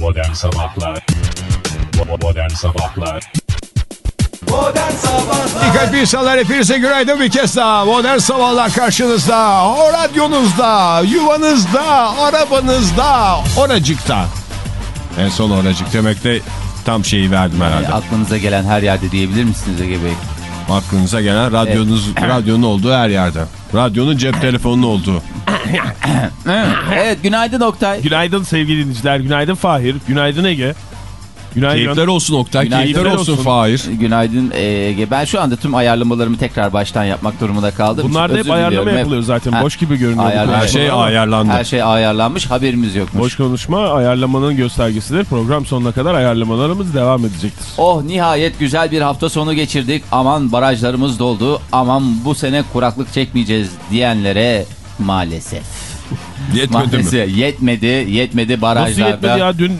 Modern Sabahlar Modern Sabahlar Modern Sabahlar bir insanlar hepinize günaydın bir kez daha. Modern sabahlar karşınızda, o radyonuzda, yuvanızda, arabanızda, oracıkta. En son oracık demekte tam şeyi verdim herhalde. Yani aklınıza gelen her yerde diyebilir misiniz Ege Bey? Aklınıza gelen radyonuz, radyonun olduğu her yerde. Radyonun cep telefonunun olduğu. evet günaydın Oktay. Günaydın sevgili dinleyiciler, günaydın Fahir, günaydın Ege. Günaydın. Keyifler olsun Oktay, Günaydın. keyifler olsun. Fahir. Günaydın Ege. Ben şu anda tüm ayarlamalarımı tekrar baştan yapmak durumunda kaldım. Bunlar da hep ayarlama yapılıyor zaten. Boş gibi görünüyor. Ayarlama. Her şey ayarlandı. Her şey ayarlanmış haberimiz yokmuş. Boş konuşma ayarlamanın göstergesidir. Program sonuna kadar ayarlamalarımız devam edecektir. Oh nihayet güzel bir hafta sonu geçirdik. Aman barajlarımız doldu. Aman bu sene kuraklık çekmeyeceğiz diyenlere maalesef. Yetmedi mi? Maalesef yetmedi. Yetmedi Nasıl barajlarda. yetmedi ya dün...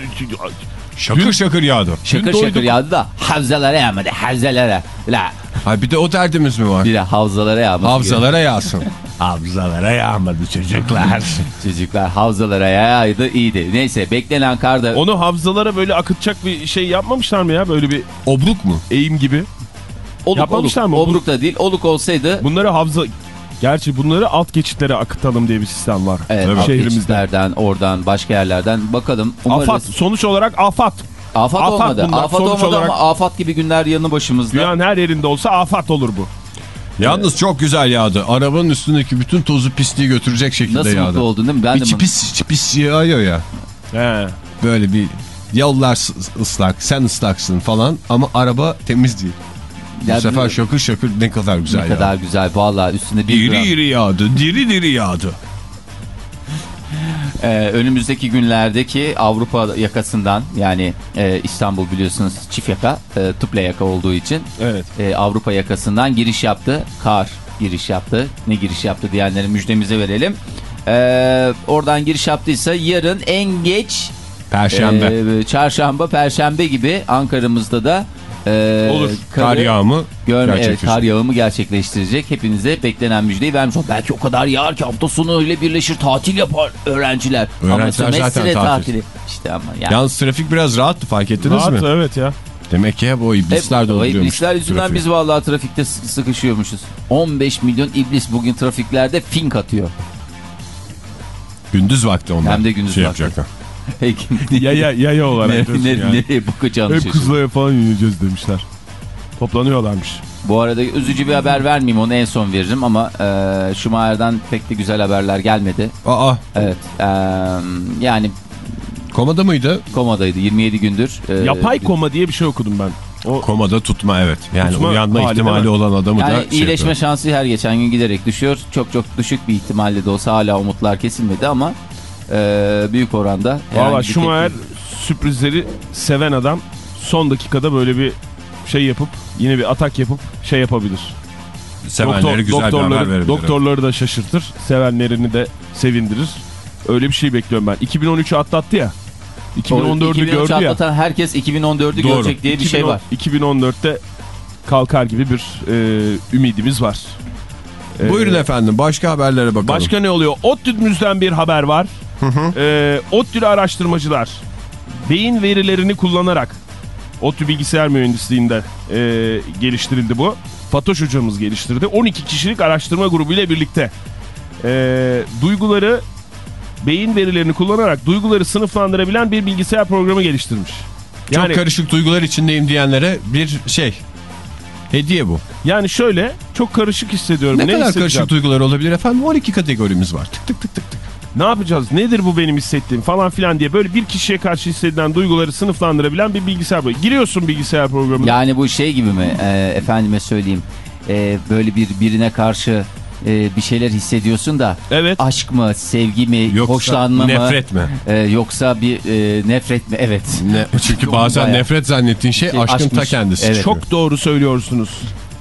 Şakır şakır yağdı. Şakır Dün şakır doyduk. yağdı da havzalara yağmadı. Havzalara. La. Ha bir de o derdimiz mi var? Bir de havzalara yağmadı. Havzalara yağsın. Havzalara yağmadı çocuklar. Çocuklar havzalara yağdı iyiydi. Neyse beklenen kar da Onu havzalara böyle akıtacak bir şey yapmamışlar mı ya? Böyle bir Obruk mu? eğim gibi. oluk yapmamışlar oluk. mı? Obruk da değil. Oluk olsaydı Bunları havza... Gerçi bunları alt geçitlere akıtalım diye bir sistem var. evet, Tabii. alt geçitlerden, oradan başka yerlerden bakalım. Umarız. Afat. Sonuç olarak afat. Afat, Afat olmadı. bunlar, Afat sonuç olmadı olarak- ama afat gibi günler yanı başımızda. Dünyanın her yerinde olsa afat olur bu. Yalnız çok güzel yağdı. Arabanın üstündeki bütün tozu pisliği götürecek şekilde Nasıl yağdı. mutlu oldun değil mi? Ben de İçi mutlu- pis, içi pis yağıyor ya. He. Böyle bir yollar ıslak, sen ıslaksın falan ama araba temiz değil. Ya Bu sefer şakır şakır ne kadar güzel Ne ya. kadar güzel. Vallahi üstünde bir Diri gram. diri yağdı, diri diri yağdı. Ee, önümüzdeki günlerdeki Avrupa yakasından yani e, İstanbul biliyorsunuz çift yaka, e, tuple yaka olduğu için Evet. e, Avrupa yakasından giriş yaptı. Kar giriş yaptı. Ne giriş yaptı diyenlere müjdemizi verelim. Ee, oradan giriş yaptıysa yarın en geç Perşembe. e, çarşamba, perşembe gibi Ankara'mızda da e, Olur. Kar yağımı görme, evet, kar yağımı gerçekleştirecek. Hepinize beklenen müjdeyi vermiş olduk. Belki o kadar yağar ki hafta sonu öyle birleşir tatil yapar öğrenciler. ama Öğrenciler zaten sömestre tatil. tatili. İşte ama yani. Yalnız trafik biraz rahattı fark ettiniz Rahat mi? evet ya. Demek ki hep o iblisler Hep de o oluyormuş. iblisler yüzünden trafiğe. biz vallahi trafikte sı- sıkışıyormuşuz. 15 milyon iblis bugün trafiklerde fink atıyor. Gündüz vakti onlar. Hem de gündüz şey vakti. yapacaklar. Peki. Yaya, yaya olarak ne, diyorsun ne, yani. nereye bakacağını Hep şaşırdım. kızlaya falan ineceğiz demişler. Toplanıyorlarmış. Bu arada üzücü bir haber vermeyeyim onu en son veririm ama e, Schumacher'dan pek de güzel haberler gelmedi. Aa Evet. e, yani komada mıydı? komadaydı 27 gündür. E, Yapay koma diye bir şey okudum ben. O Komada tutma evet. Yani Tutma uyanma ihtimali mi? olan adamı Yani da şey iyileşme yapıyor. şansı her geçen gün giderek düşüyor. Çok çok düşük bir ihtimalle de olsa hala umutlar kesilmedi ama e, büyük oranda. Valla Schumacher teknik- sürprizleri seven adam son dakikada böyle bir şey yapıp yine bir atak yapıp şey yapabilir. Sevenleri güzel bir haber doktorları, verebilir. doktorları da şaşırtır. Sevenlerini de sevindirir. Öyle bir şey bekliyorum ben. 2013'ü atlattı ya. 2014'ü 2013 gördü ya. atlatan herkes 2014'ü Doğru. görecek diye bir şey 2010 var. 2014'te kalkar gibi bir e, ümidimiz var. E, Buyurun efendim başka haberlere bakalım. Başka ne oluyor? ODTÜ'müzden bir haber var. Ee, ODTÜ'lü araştırmacılar beyin verilerini kullanarak ODTÜ bilgisayar mühendisliğinde e, geliştirildi bu. Fatoş hocamız geliştirdi. 12 kişilik araştırma grubu ile birlikte e, duyguları beyin verilerini kullanarak duyguları sınıflandırabilen bir bilgisayar programı geliştirmiş. Çok Yani karışık duygular içindeyim diyenlere bir şey. Hediye bu. yani şöyle çok karışık hissediyorum. Ne, kadar hissedeceğim? karışık duygular olabilir efendim? 12 kategorimiz var. Tık tık tık tık. Ne yapacağız? Nedir bu benim hissettiğim falan filan diye böyle bir kişiye karşı hissedilen duyguları sınıflandırabilen bir bilgisayar programı. Giriyorsun bilgisayar programına. Yani bu şey gibi mi e, efendime söyleyeyim e, böyle bir birine karşı e, bir şeyler hissediyorsun da Evet. aşk mı sevgi mi Yoksa hoşlanma mı nefret mi? e, yoksa bir e, nefret mi evet. Ne, çünkü bazen Bayağı. nefret zannettiğin şey Şey, aşkın ta aşkmış. kendisi. Evet. Çok doğru söylüyorsunuz.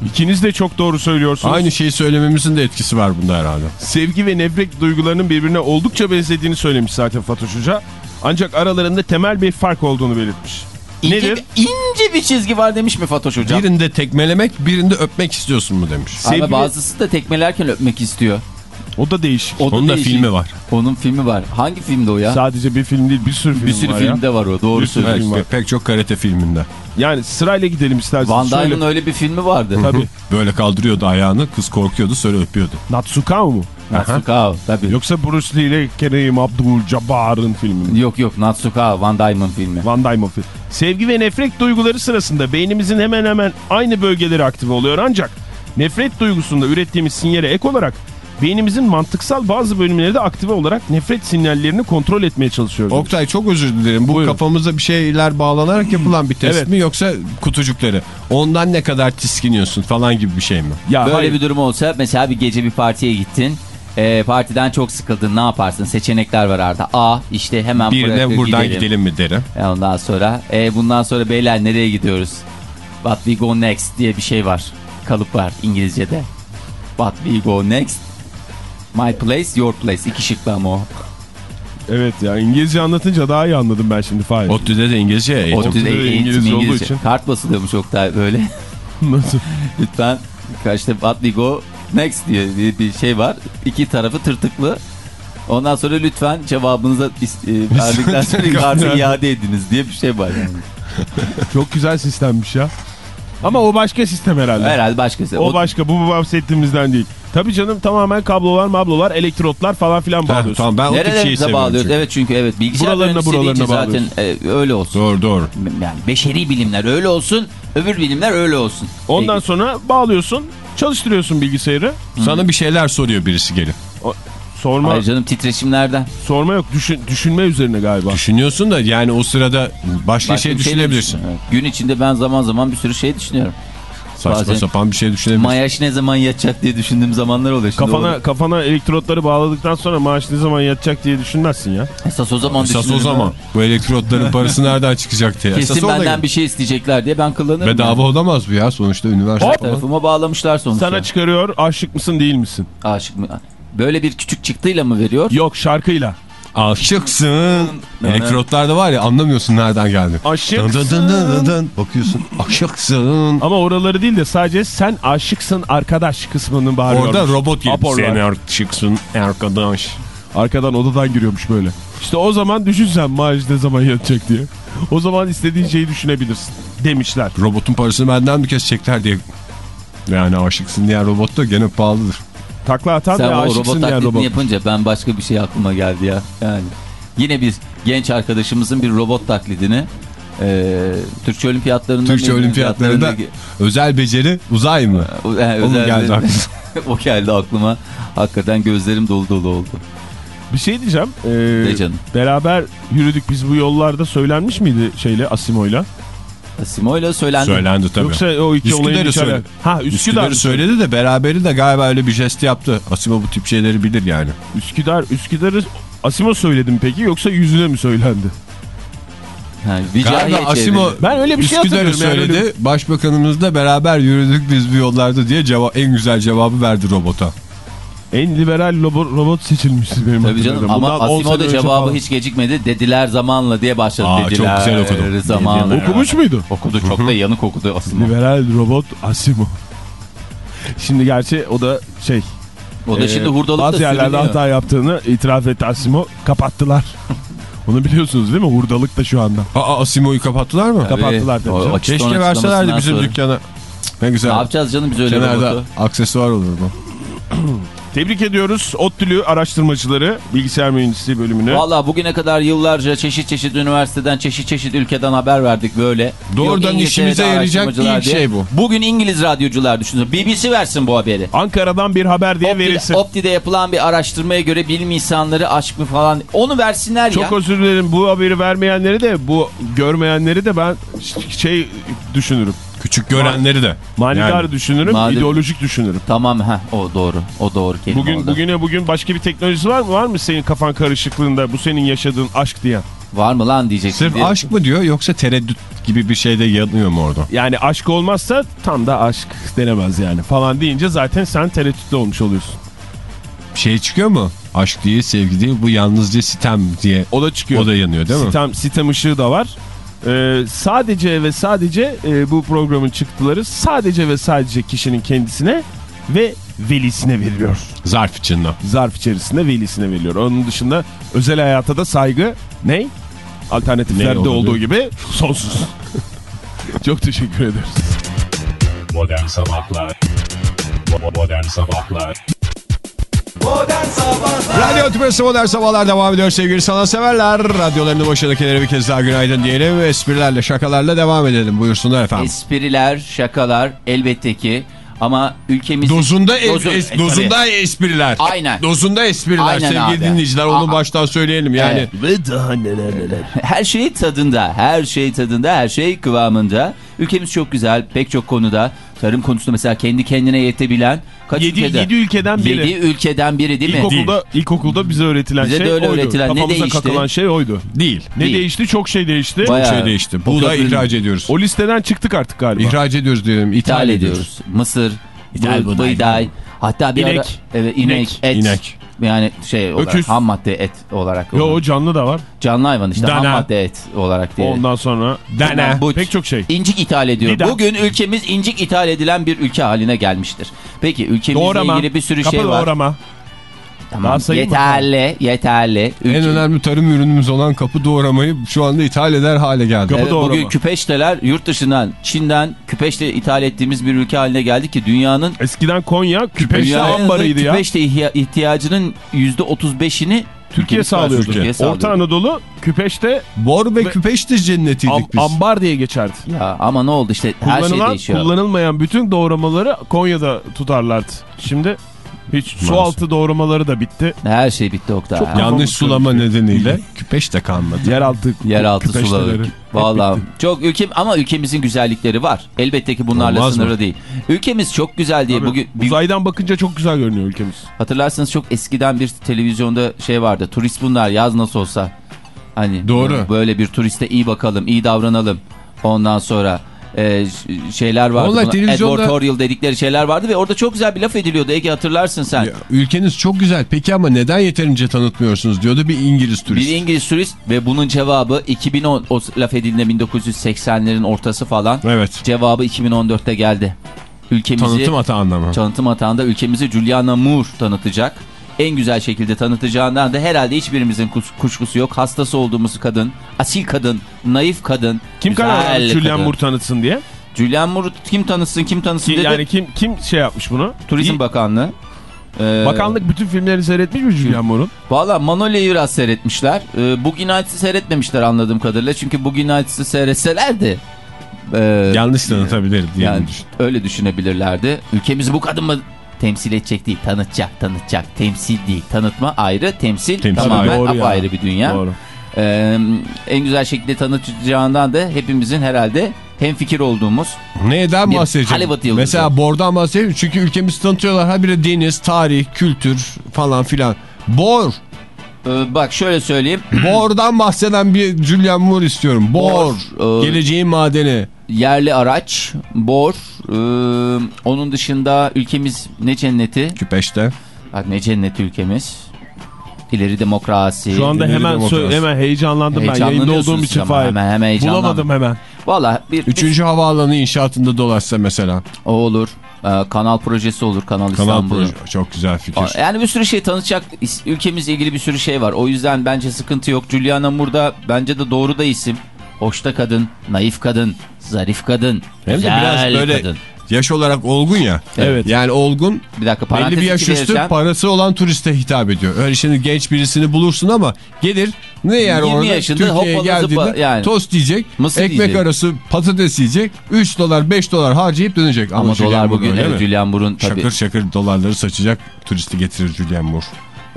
İkiniz de çok doğru söylüyorsunuz. Aynı şeyi söylememizin de etkisi var bunda herhalde. Sevgi ve nefret duygularının birbirine oldukça benzediğini söylemiş zaten Fatoş Hoca. Ancak aralarında temel bir fark olduğunu belirtmiş. İnce, Nedir? ince bir çizgi var demiş mi Fatoş Hocam? Birinde tekmelemek, birinde öpmek istiyorsun mu demiş. Ama Sevgi- bazısı da tekmelerken öpmek istiyor. O da değişik. O da Onun da değişik. filmi var. Onun filmi var. Hangi filmde o ya? Sadece bir film değil bir sürü film bir sürü var ya. filmde var o. Doğru söylüyorsun. film var. Pe- pek çok karate filminde. Yani sırayla gidelim isterseniz. Van Şöyle- Damme'ın öyle bir filmi vardı. Tabii. Böyle kaldırıyordu ayağını kız korkuyordu sonra öpüyordu. Natsukao mu? Natsuka tabii. Yoksa Bruce Lee ile Kerim Abdul-Jabbar'ın filmi mi? Yok yok Natsuka Van Damme'ın filmi. Van Damme film. Sevgi ve nefret duyguları sırasında beynimizin hemen hemen aynı bölgeleri aktive oluyor ancak nefret duygusunda ürettiğimiz sinyale ek olarak beynimizin mantıksal bazı bölümleri de aktive olarak nefret sinyallerini kontrol etmeye çalışıyoruz. Oktay çok özür dilerim. Bu Buyurun. kafamıza bir şeyler bağlanarak yapılan bir test Evet. mi yoksa kutucukları? Ondan ne kadar tiskiniyorsun falan gibi bir şey mi? ya Böyle hayır. bir durum olsa mesela bir gece bir partiye gittin. E, partiden çok sıkıldın ne yaparsın? Seçenekler var arada. A işte hemen Birine buradan gidelim. gidelim, mi derim. E, ondan sonra e, bundan sonra beyler nereye gidiyoruz? What we go next diye bir şey var. Kalıp var İngilizce'de. What we go next? My place, your place. İki şıklı ama o. Evet ya İngilizce anlatınca daha iyi anladım ben şimdi Fahir. ODTÜ'de de İngilizce eğitim. O düzey da eğitim İngilizce olduğu İngilizce. için. Kart basılıyormuş Oktay böyle. Nasıl? Lütfen işte what we go next diye bir, şey var. İki tarafı tırtıklı. Ondan sonra lütfen cevabınızı is- e, verdikten sonra kartı iade ediniz diye bir şey var yani. Çok güzel sistemmiş ya. Ama o başka sistem herhalde. Herhalde başkası. O başka bu bu bahsettiğimizden değil. Tabii canım tamamen kablolar mablolar elektrotlar falan filan bağlıyorsun. tamam ben o tip şeyi Nerelerimize seviyorum. bağlıyoruz? çünkü. Evet çünkü evet bilgisayar Buralarına, buralarına zaten e, öyle olsun. Doğru doğru. Yani beşeri bilimler öyle olsun, öbür bilimler öyle olsun. Ondan Peki. sonra bağlıyorsun, çalıştırıyorsun bilgisayarı. Sana bir şeyler soruyor birisi gelip. Sorma Hayır canım titreşimlerden. sorma yok. Düşün, düşünme üzerine galiba. Düşünüyorsun da yani o sırada başka, Başka şey de düşünebilirsin. düşün- evet. Gün içinde ben zaman zaman bir sürü şey düşünüyorum. Saçma Bazen- sapan bir şey düşünebilirsin. Mayaş ne zaman yatacak diye düşündüğüm zamanlar oluyor. Şimdi Kafana o- kafana elektrotları bağladıktan sonra maaş ne zaman yatacak diye düşünmezsin ya. Esas o zaman Esas o zaman bu elektrotların parası nereden çıkacak diye. Kesin Esas benden bir şey isteyecekler diye ben kullanırım. Bedava yani. olamaz bu ya sonuçta üniversite Hop! Tarafıma bağlamışlar sonuçta. Sana çıkarıyor aşık mısın değil misin? Aşık mı? Böyle bir küçük çıktıyla mı veriyor? Yok şarkıyla. Aşıksın. Elektrotlarda var ya anlamıyorsun nereden geldi. Aşıksın. Dın dın dın dın dın. Bakıyorsun aşıksın. Ama oraları değil de sadece sen aşıksın arkadaş kısmını bağırıyormuş. Orada robot gibi. Sen aşıksın arkadaş. Arkadan odadan giriyormuş böyle. İşte o zaman düşün sen maaş ne zaman yatacak diye. O zaman istediğin şeyi düşünebilirsin demişler. Robotun parasını benden mi kesecekler diye. Yani aşıksın diyen robot da gene pahalıdır. Takla atan Sen ve aşıksın robot diyen taklidini robot. yapınca ben başka bir şey aklıma geldi ya. Yani yine bir genç arkadaşımızın bir robot taklidini e, Türkçe olimpiyatlarında Türkçe olimpiyatlarında Olimpiyatlarında- özel beceri uzay mı? O, yani Onun özel- geldi aklıma. o geldi aklıma. Hakikaten gözlerim dolu dolu oldu. Bir şey diyeceğim. Ee, De canım. Beraber yürüdük biz bu yollarda söylenmiş miydi şeyle Asimo'yla? Simo'yla söylendi. Söylendi tabii. Yoksa o iki Üsküdar'ı hiç söyledi. Ha Üsküdar. Üsküdar'ı söyledi de beraberi de galiba öyle bir jest yaptı. Asima bu tip şeyleri bilir yani. Üsküdar, Üsküdar'ı Asimo söyledi mi peki yoksa yüzüne mi söylendi? Ha, Vicariye Galiba Asimo. Ben öyle bir şey Üsküdar'ı hatırlıyorum yani söyledi. Başbakanımızla beraber yürüdük biz bu yollarda diye cevap, en güzel cevabı verdi robota. En liberal robot, robot seçilmişti benim Tabii canım hatırladığım. ama Asimo da cevabı falan. hiç gecikmedi. Dediler zamanla diye başladı. Aa, çok Dediler güzel okudu. zamanla. Okumuş muydu? Okudu çok da yanık okudu Asimo. Liberal robot Asimo. Şimdi gerçi o da şey O da Ee, şimdi hurdalıkta Bazı yerlerde sürünüyor. hata yaptığını itiraf etti Asimo. Kapattılar. Onu biliyorsunuz değil mi? Hurdalık da şu anda. Aa Asimo'yu kapattılar mı? Tabii. kapattılar tabii Keşke verselerdi bizim sonra. dükkana. Ne güzel. Ne yapacağız canım biz öyle Kenarda robotu? aksesuar olurdu. Tebrik ediyoruz ODTÜ'lü araştırmacıları bilgisayar mühendisliği bölümüne. Valla bugüne kadar yıllarca çeşit çeşit üniversiteden, çeşit çeşit ülkeden haber verdik böyle. Doğrudan İngiltere'de işimize yarayacak ilk diye. şey bu. Bugün İngiliz radyocular düşünün. BBC versin bu haberi. Ankara'dan bir haber diye Opti'de, verilsin. Opti'de yapılan bir araştırmaya göre bilim insanları aşk mı falan onu versinler Çok ya. özür dilerim bu haberi vermeyenleri de bu görmeyenleri de ben şey düşünürüm. Küçük görenleri de. Manidar Yani. düşünürüm, Madem- ideolojik düşünürüm. Tamam ha o doğru. O doğru kelime Bugün oldu. bugüne bugün başka bir teknolojisi var mı? Var mı senin kafan karışıklığında bu senin yaşadığın aşk diyen? Var mı lan diyeceksin. Sırf diye. aşk mı diyor yoksa tereddüt gibi bir şey de yanıyor mu orada? Yani aşk olmazsa tam da aşk denemez yani falan deyince zaten sen tereddütlü olmuş oluyorsun. Şey çıkıyor mu? Aşk değil, sevgi değil, bu yalnızca sitem diye. O da çıkıyor. O da yanıyor değil mi? Sitem, sitem ışığı da var. Ee, sadece ve sadece e, bu programın çıktıları sadece ve sadece kişinin kendisine ve velisine veriliyor. Zarf içinde. Zarf içerisinde velisine veriliyor. Onun dışında özel hayata da saygı ne? Alternatiflerde Ne olduğu gibi sonsuz. Çok teşekkür ederiz. Modern Sabahlar Modern Sabahlar Modern Sabahlar Radyo Tüpesi Modern Sabahlar devam ediyor sevgili sanatseverler. Radyolarını başındakilere bir kez daha günaydın diyelim. Esprilerle şakalarla devam edelim. Buyursunlar efendim. Espriler, şakalar elbette ki ama ülkemizin... Dozunda, Dozu- es- e, dozunda espriler. Aynen. Dozunda espriler Aynen sevgili abi. dinleyiciler. Onu Aa. baştan söyleyelim yani. Evet. Ve daha neler neler. Her şey tadında, her şey tadında, her şey kıvamında. Ülkemiz çok güzel, pek çok konuda. Tarım konusunda mesela kendi kendine yetebilen kaç Yedi- ülkeden? yedi ülkeden biri. Yedi ülkeden biri değil mi? İlkokulda, ilkokulda bize öğretilen Bize şey de öyle oydu. öğretilen. Ne değişti? kakılan şey oydu. Değil. Ne Değil. değişti? Çok şey değişti. Bayağı- Şey değişti. Buğday ihraç ediyoruz. O listeden çıktık artık galiba. İhraç ediyoruz diyelim. İthal, İthal ediyoruz. ediyoruz. Mısır, buğday. buğday, hatta bir İnek. ara evet, inek, İnek. et. İnek. Yani şey olarak Öküz. ham madde et olarak. Yo o canlı da var. Canlı hayvan işte ham Dana. madde et olarak diye. Ondan sonra Dana. Bu- pek çok şey. İncik ithal ediyor. Didem. Bugün ülkemiz incik ithal edilen bir ülke haline gelmiştir. Peki ülkemizle Doğrama. ilgili bir sürü Kapı şey var. doğrama. Tamam. Yeterli, yeterli. En Ülke- önemli tarım ürünümüz olan kapı doğramayı şu anda ithal eder hale geldi. Kapı Evet, doğrama. bugün küpeşteler yurt dışından, Çin'den küpeşte ithal ettiğimiz bir ülke haline geldi ki dünyanın Eskiden Konya küpeşte ambarıydı ya. küpeşte ihtiyacının %35'ini Türkiye ülkemiz sağlıyordu. Türkiye sağlıyordu. Orta Anadolu küpeşte Bor ve Ve- küpeş de cennetiydik am- biz. ambar diye geçerdi. Ya ama ne oldu işte her şey değişiyor. kullanılmayan bütün doğramaları Konya'da tutarlardı. Şimdi hiç su Maalesef. altı doğramaları da bitti. Her şey bitti Oktay. Çok Ha. yanlış sulama nedeniyle küpeş de kalmadı. Yeraltı Yeraltı suları. Bitti. çok ülkem ama ülkemizin güzellikleri var. Elbette ki bunlarla Olmaz sınırlı mı? değil. Ülkemiz çok güzel diye Tabii, bugün Uzaydan bakınca çok güzel görünüyor ülkemiz. hatırlarsanız çok eskiden bir televizyonda şey vardı. Turist bunlar yaz nasıl olsa. Hani Doğru. böyle bir turiste iyi bakalım, iyi davranalım. Ondan sonra e, şeyler vardı. Buna televizyonda- Advertorial dedikleri şeyler vardı ve orada çok güzel bir laf ediliyordu. Ege hatırlarsın sen. Ya, ülkeniz çok güzel peki ama neden yeterince tanıtmıyorsunuz diyordu bir İngiliz turist. Bir İngiliz turist ve bunun cevabı 2010 o laf edildiğinde 1980'lerin ortası falan. Evet. Cevabı 2014'te geldi. Ülkemizi Tanıtım hata anlamı. tanıtım atağında ülkemizi Juliana Moore tanıtacak. En güzel şekilde tanıtacağından da herhalde hiçbirimizin kus- kuşkusu yok. Hastası olduğumuz kadın, asil kadın, naif kadın, Kim karar verdi Julian. Moore tanıtsın diye? Julian Moore kim tanıtsın kim tanıtsın Ki, dedi. yani kim kim şey yapmış bunu? Turizm İyi- Bakanlığı. Ee, Bakanlık bütün filmlerini seyretmiş mi Julian Moore'un? Valla Manolya'yı biraz seyretmişler. Ee, Boogie Nights'ı seyretmemişler anladığım kadarıyla. Çünkü Boogie Nights'ı seyretselerdi. e, Yanlış tanıtabilir diye yani düşün. öyle düşünebilirlerdi. Ülkemizi bu kadın mı temsil edecek değil, tanıtacak, tanıtacak. Temsil değil, tanıtma ayrı, temsil, Temsil tamamen Doğru ya. apayrı bir dünya. Doğru. Ee, en güzel şekilde tanıtacağından da hepimizin herhalde hem fikir olduğumuz Neyden bahsedeceğim? Mesela bordan bahsedeyim çünkü ülkemizi tanıtıyorlar. Habire deniz, tarih, kültür falan filan. Bor. Ee, bak şöyle söyleyeyim. Bordan bahseden bir Julian Moore istiyorum. Bor. Bor, e, Geleceğin madeni. Yerli araç, bor. ee, onun dışında ülkemiz ne cenneti? Küpeşte. Bak ne cenneti ülkemiz. İleri demokrasi. Şu anda hemen demokrasi. hemen heyecanlandım ben yayında olduğum için Fahir. hemen, hemen heyecanlandım. Bulamadım hemen. Valla bir, Üçüncü havaalanı inşaatında dolaşsa mesela. o olur. Ee, kanal projesi olur. Kanal, Kanal İstanbul. proje. Çok güzel fikir. Yani bir sürü şey tanıtacak ülkemizle ilgili bir sürü şey var. O yüzden bence sıkıntı yok. Juliana Moore da bence de doğru da isim. Hoşta kadın, naif kadın, zarif kadın, Hem de güzel biraz böyle kadın. yaş olarak olgun ya. Evet. Yani olgun Bir dakika belli bir yaş üstü verirsem, parası olan turiste hitap ediyor. Öyle şimdi genç birisini bulursun ama gelir ne yer 20 orada yaşında Türkiye'ye hoppala zıpla- geldiğinde yani. tost yiyecek, Mısır ekmek yiyecek. arası patates yiyecek, 3 dolar 5 dolar harcayıp dönecek. ama Julian dolar bugün öyle evet? Julian Moore'un tabii. Şakır şakır dolarları saçacak turisti getirir Julian Moore.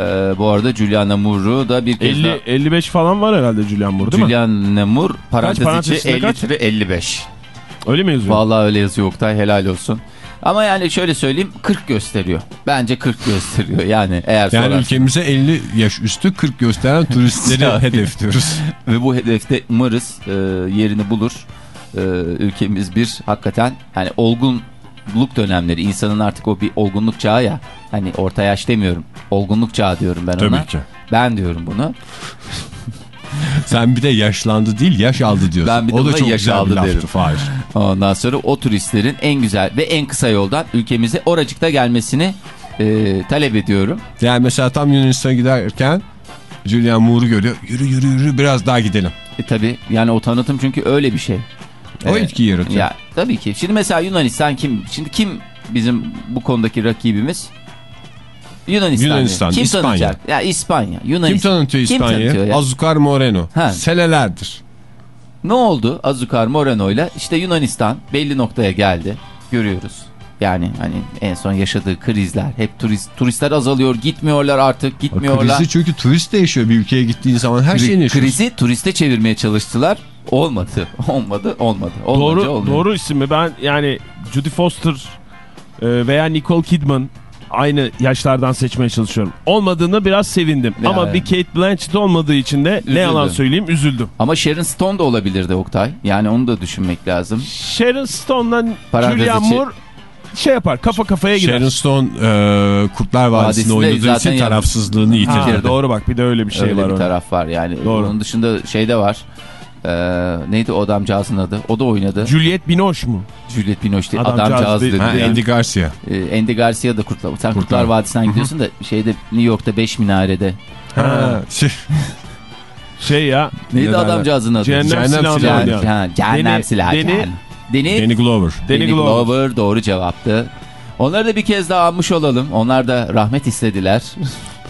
Ee, bu arada Juliana Moore'u da bir kez 50 daha. 55 falan var herhalde Julian Moore değil mi? Juliana Moore parantez, parantez içi içinde 50 kaç? lira 55. Öyle mi yazıyor? Vallahi öyle yazıyor Oktay helal olsun. Ama yani şöyle söyleyeyim 40 gösteriyor. Bence 40 gösteriyor yani eğer Yani sorarsın. ülkemize 50 yaş üstü 40 gösteren turistleri Ya. hedefliyoruz. Ve bu hedefte umarız e, yerini bulur. E, ülkemiz bir hakikaten yani olgunluk dönemleri insanın artık o bir olgunluk çağı ya. Hani orta yaş demiyorum. Olgunluk çağı diyorum ben ona. Tabii ki. Ben diyorum bunu. Sen bir de yaşlandı değil yaş aldı diyorsun. Ben bir de o da çok yaş güzel aldı bir laftı derim. Fahir. Ondan sonra o turistlerin en güzel ve en kısa yoldan ülkemize oracıkta gelmesini e, talep ediyorum. Yani mesela tam Yunanistan'a giderken Julian Moore'u görüyor. Yürü yürü yürü biraz daha gidelim. E tabi yani o tanıtım çünkü öyle bir şey. O E, etki yaratıyor. Ya tabii ki. Şimdi mesela Yunanistan kim? Şimdi kim bizim bu konudaki rakibimiz? Yunanistan. Yunanistan, Kim İspanya. tanıyacak? Ya İspanya, Yunanistan. Kim tanıtıyor İspanya'yı? ya? Azúcar Moreno. Ha. Senelerdir. Ne oldu Azúcar Moreno'yla? İşte Yunanistan belli noktaya geldi. Görüyoruz. Yani hani en son yaşadığı krizler. Hep turist turistler azalıyor. Gitmiyorlar artık. Gitmiyorlar. Krizi çünkü turist değişiyor bir ülkeye gittiğin zaman her Kri- şeyin yaşıyorsun. Krizi turiste çevirmeye çalıştılar. Olmadı. Olmadı. Olmadı. Olmadı. Doğru, olmuyor. doğru isim mi? Ben yani Judy Foster e, veya Nicole Kidman aynı yaşlardan seçmeye çalışıyorum. Olmadığını biraz sevindim. Ya, Ama bir Kate Blanchett olmadığı için de Üzüldüm. ne yalan söyleyeyim üzüldüm. Ama Sharon Stone da olabilirdi Oktay. Yani onu da düşünmek lazım. Sharon Stone'la Parantez Julian içi- Moore şey yapar kafa kafaya gider. Sharon Stone e, Kurtlar Vadisi'nde Vadisi'nde oynadığı zaten için tarafsızlığını Ha, yitirdi. doğru bak bir de öyle bir şey Öyle var. bir onun. taraf var yani. Doğru. Onun dışında şey de var. Ee, neydi o adamcağızın adı? O da oynadı. Juliette Binoche mu? Juliette Binoche değil. Adamcağız Adamcağız dedi. Ha. Andy Garcia. Ee, Andy Garcia da Kurtlar. Sen Kurtlar, Kurtlar. Vadisi'nden gidiyorsun da şeyde New York'ta 5 minarede. Ha, şey, Şey ya. Neydi Ne adamcağızın adı? Cehennem, Cehennem silahı. Cehennem, ha, cehennem Deni- silahı. Deni-. Deni, Danny Glover. Glover. Glover doğru cevaptı. Onları da bir kez daha almış olalım. Onlar da rahmet istediler.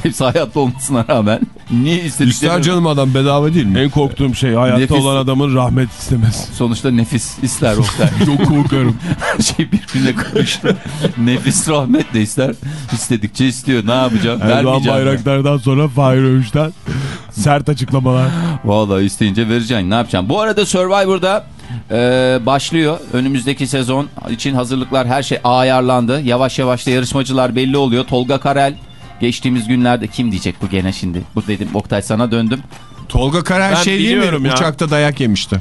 Hepsi hayatta olmasına rağmen. Niye istediklerini... İster canım adam bedava değil mi? En korktuğum şey hayatta Nefis. olan adamın rahmet istemez. Sonuçta nefis ister Oktay. Çok korkarım. Her şey birbirine karıştı. nefis rahmet de ister. İstedikçe istiyor. Ne yapacağım? Erdoğan Vermeyeceğim. Bayraktar'dan sonra Fahir Öğüş'ten sert açıklamalar. Vallahi isteyince vereceksin. Ne yapacağım? Bu arada Survivor'da e, başlıyor. Önümüzdeki sezon için hazırlıklar her şey ayarlandı. Yavaş yavaş da yarışmacılar belli oluyor. Tolga Karel geçtiğimiz günlerde kim diyecek bu gene şimdi? Bu dedim Oktay sana döndüm. Tolga Karar Ben şey değil mi? ya. Uçakta dayak yemişti.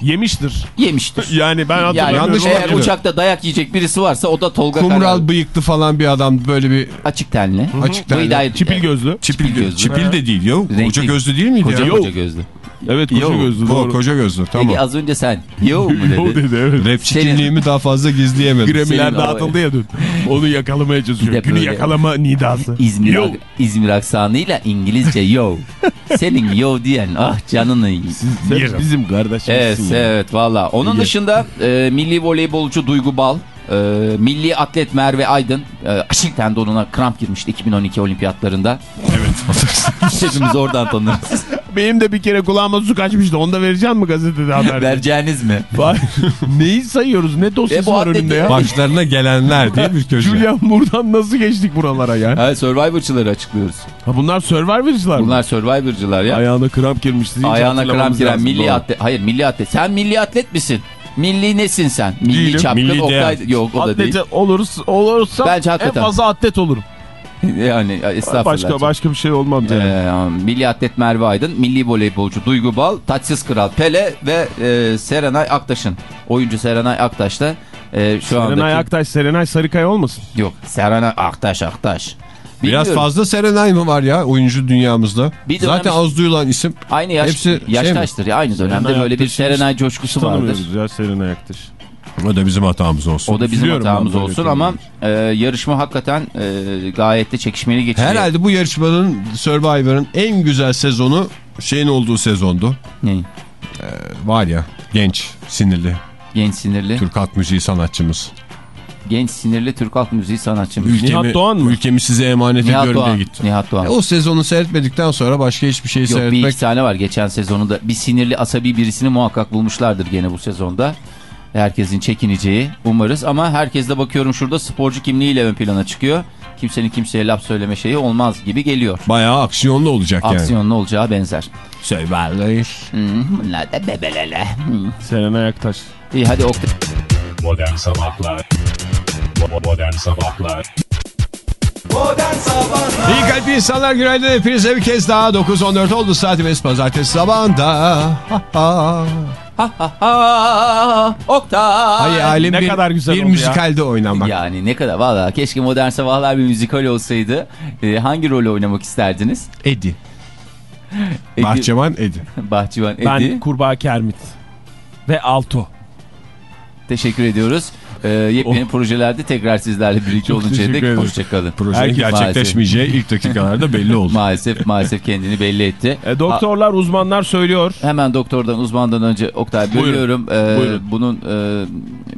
Yemiştir. Yemiştir. Yani ben Yani hatırlamıyorum. yanlış eğer olabilir. uçakta dayak yiyecek birisi varsa o da Tolga Kumral Karel. bıyıklı falan bir adam böyle bir Açık tenli. açık tenli. Çipil gözlü. Çipil, Çipil gözlü. Çipil de değil ya. Renkli. Koca gözlü değil miydi Koca ya? Yo. koca gözlü. Evet koca Yo. gözlü doğru. koca gözlü tamam. Peki az önce sen yo mu Yo dedin? dedi evet. Rapçi Senin- kimliğimi daha fazla gizleyemedim. Gremiler dağıtıldı ya dün. Onu yakalamaya çalışıyor. Günü yakalama nidası. İzmir, Yo. İzmir aksanıyla İngilizce yo. Senin yo diyen ah canını iyi. Sen bizim kardeşimizsin Evet ya. evet valla. Onun dışında e, milli voleybolcu Duygu Bal, e, milli atlet Merve Aydın, e, Aşil tendonuna kramp girmişti 2012 olimpiyatlarında. Evet. Hepimiz oradan tanırız. Benim de bir kere kulağıma su kaçmıştı. Onu da vereceğim mi gazetede haber? Vereceğiniz mi? Vay, Neyi sayıyoruz? Ne dosyası E, bu var atleti- önümde ya? Başlarına gelenler diye bir köşe. Julian buradan nasıl geçtik buralara ya? Ha, Survivor'çıları açıklıyoruz. Ha, bunlar Survivor'cılar mı? Bunlar Survivor'cılar ya. Ayağına kramp girmişti. Ayağına kramp giren milli atlet. Hayır milli atlet. Sen milli atlet misin? Milli nesin sen? Milli Değilim. çapkın Milli Oktay. Yok o da değil. Atlete olursa, olursam Bence en hakikaten. fazla atlet olurum. Yani estağfurullah. Başka başka bir şey olmam canım. Ee, milli atlet Merve Aydın, milli voleybolcu Duygu Bal, Taçsız Kral Pele ve e, Serenay Aktaş'ın. Oyuncu Serenay Aktaş da e, şu. Serenay Aktaş, Serenay Sarıkaya olmasın? Yok Serenay Aktaş Aktaş. Biraz fazla Serenay mı var ya oyuncu dünyamızda? Bir dönem- Zaten az duyulan isim. Aynı yaş, Hepsi şey yaştaştır ya aynı dönemde Serenay böyle bir Serenay coşkusu vardır. Ya Serenay Aktaş. O da bizim hatamız olsun. O da bizim Üzülüyorum hatamız olsun ama e, yarışma hakikaten e, gayet de çekişmeli geçiyor. Herhalde bu yarışmanın Survivor'ın en güzel sezonu şeyin olduğu sezondu. Ne? Var ya genç, sinirli Genç sinirli. Türk halk müziği sanatçımız. Genç sinirli Türk halk müziği sanatçımız. Nihat Doğan mı? Ülkemi size emanet Nihat ediyorum Doğan. diye gitti. Nihat Doğan. E, o sezonu seyretmedikten sonra başka hiçbir şey Yok bir seyretmek iki tane var geçen sezonunda. Bir sinirli asabi birisini muhakkak bulmuşlardır gene bu sezonda. Herkesin çekineceği umarız ama herkes de bakıyorum şurada sporcu kimliğiyle ön plana çıkıyor. Kimsenin kimseye laf söyleme şeyi olmaz gibi geliyor. bayağı aksiyonlu olacak yani. Aksiyonlu olacağı benzer. Survivor. Hmm, bunlar da bebelele. Hmm. Serenay Aktaş. İyi hadi Oktay. Modern Sabahlar Modern Sabahlar Modern Sabahlar İyi kalp insanlar günaydın hepinize bir kez daha 9.14 oldu saatimiz pazartesi sabahında. Ha, ha. Ha ha ha Oktay. Hayalim ne bir, kadar güzel bir oldu ya. müzikalde oynamak. Yani ne kadar valla keşke Modern Sabahlar bir müzikal olsaydı. Ee, hangi rolü oynamak isterdiniz? Eddie. Edi- Bahçevan Edi. Bahçıvan Edi. Ben kurbağa Kermit. Ve Alto. Teşekkür ediyoruz. Ee, yepyeni projelerde tekrar sizlerle birlikte oluncaya dek hoşçakalın. Projenin Herkes- gerçekleşmeyeceği ilk dakikalarda belli oldu. Maalesef maalesef kendini belli etti. E, doktorlar, uzmanlar söylüyor. Hemen doktordan uzmandan önce Oktay Buyurun, bölüyorum. Ee, buyurun. Bunun e,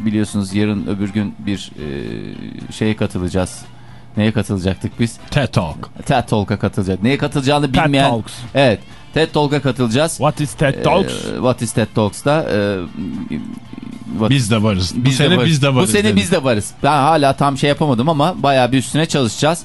biliyorsunuz yarın öbür gün bir e, şeye katılacağız. Neye katılacaktık biz? TED Talk. TED Talk'a katılacak. Neye katılacağını TED bilmeyen. Talks. Evet. TED Talk'a katılacağız. What is TED Talks? Ee, What is TED Talks'ta e, what- Biz de varız. Bu biz de sene varız. biz de varız. Bu sene dedi. biz de varız. Ben hala tam şey yapamadım ama bayağı bir üstüne çalışacağız.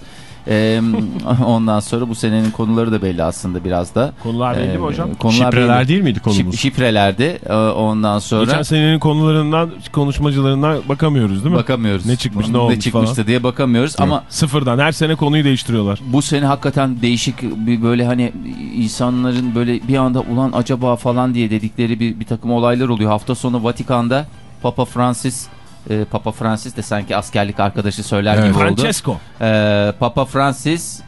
Ee, ondan sonra bu senenin konuları da belli aslında biraz da. Konular belli mi Ee, hocam? Konular Şifreler belli. değil miydi konumuz? Şif- şifrelerdi. Ee, ondan sonra Geçen senenin konularından, konuşmacılarından bakamıyoruz değil mi? bakamıyoruz. Ne çıkmış, ne olmuş çıkmıştı falan. diye bakamıyoruz ama Sıfırdan her sene konuyu değiştiriyorlar. bu sene hakikaten değişik bir böyle hani insanların böyle bir anda ulan acaba falan diye dedikleri bir, bir takım olaylar oluyor. Hafta sonu Vatikan'da Papa Francis e, Papa Francis de sanki askerlik arkadaşı söyler Evet. gibi oldu. Francesco. Ee, Papa Francis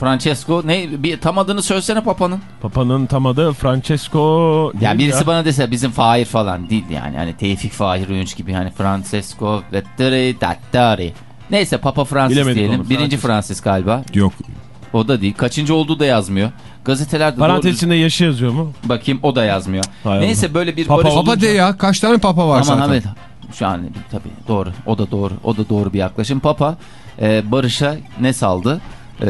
Francesco ne bir tam adını söylesene Papa'nın. Papa'nın tam adı Francesco. Yani neydi birisi ya? bana dese bizim Fahir falan değil yani hani Tevfik Fahir Öğünç gibi hani Francesco Vetteri Dattari. Neyse Papa Francis Bilemedik diyelim. onu, Birinci Francis. Francis galiba. Yok. O da değil. Kaçıncı olduğu da yazmıyor. Gazetelerde Parantez doğru içinde yaşı yazıyor mu? bakayım o da yazmıyor. Hay Neyse böyle bir Papa barış... Papa de ya. Kaç tane papa var Aman zaten? Ahmet. Şu an tabii doğru. O da doğru. O da doğru bir yaklaşım. Papa e, Barış'a ne saldı? E,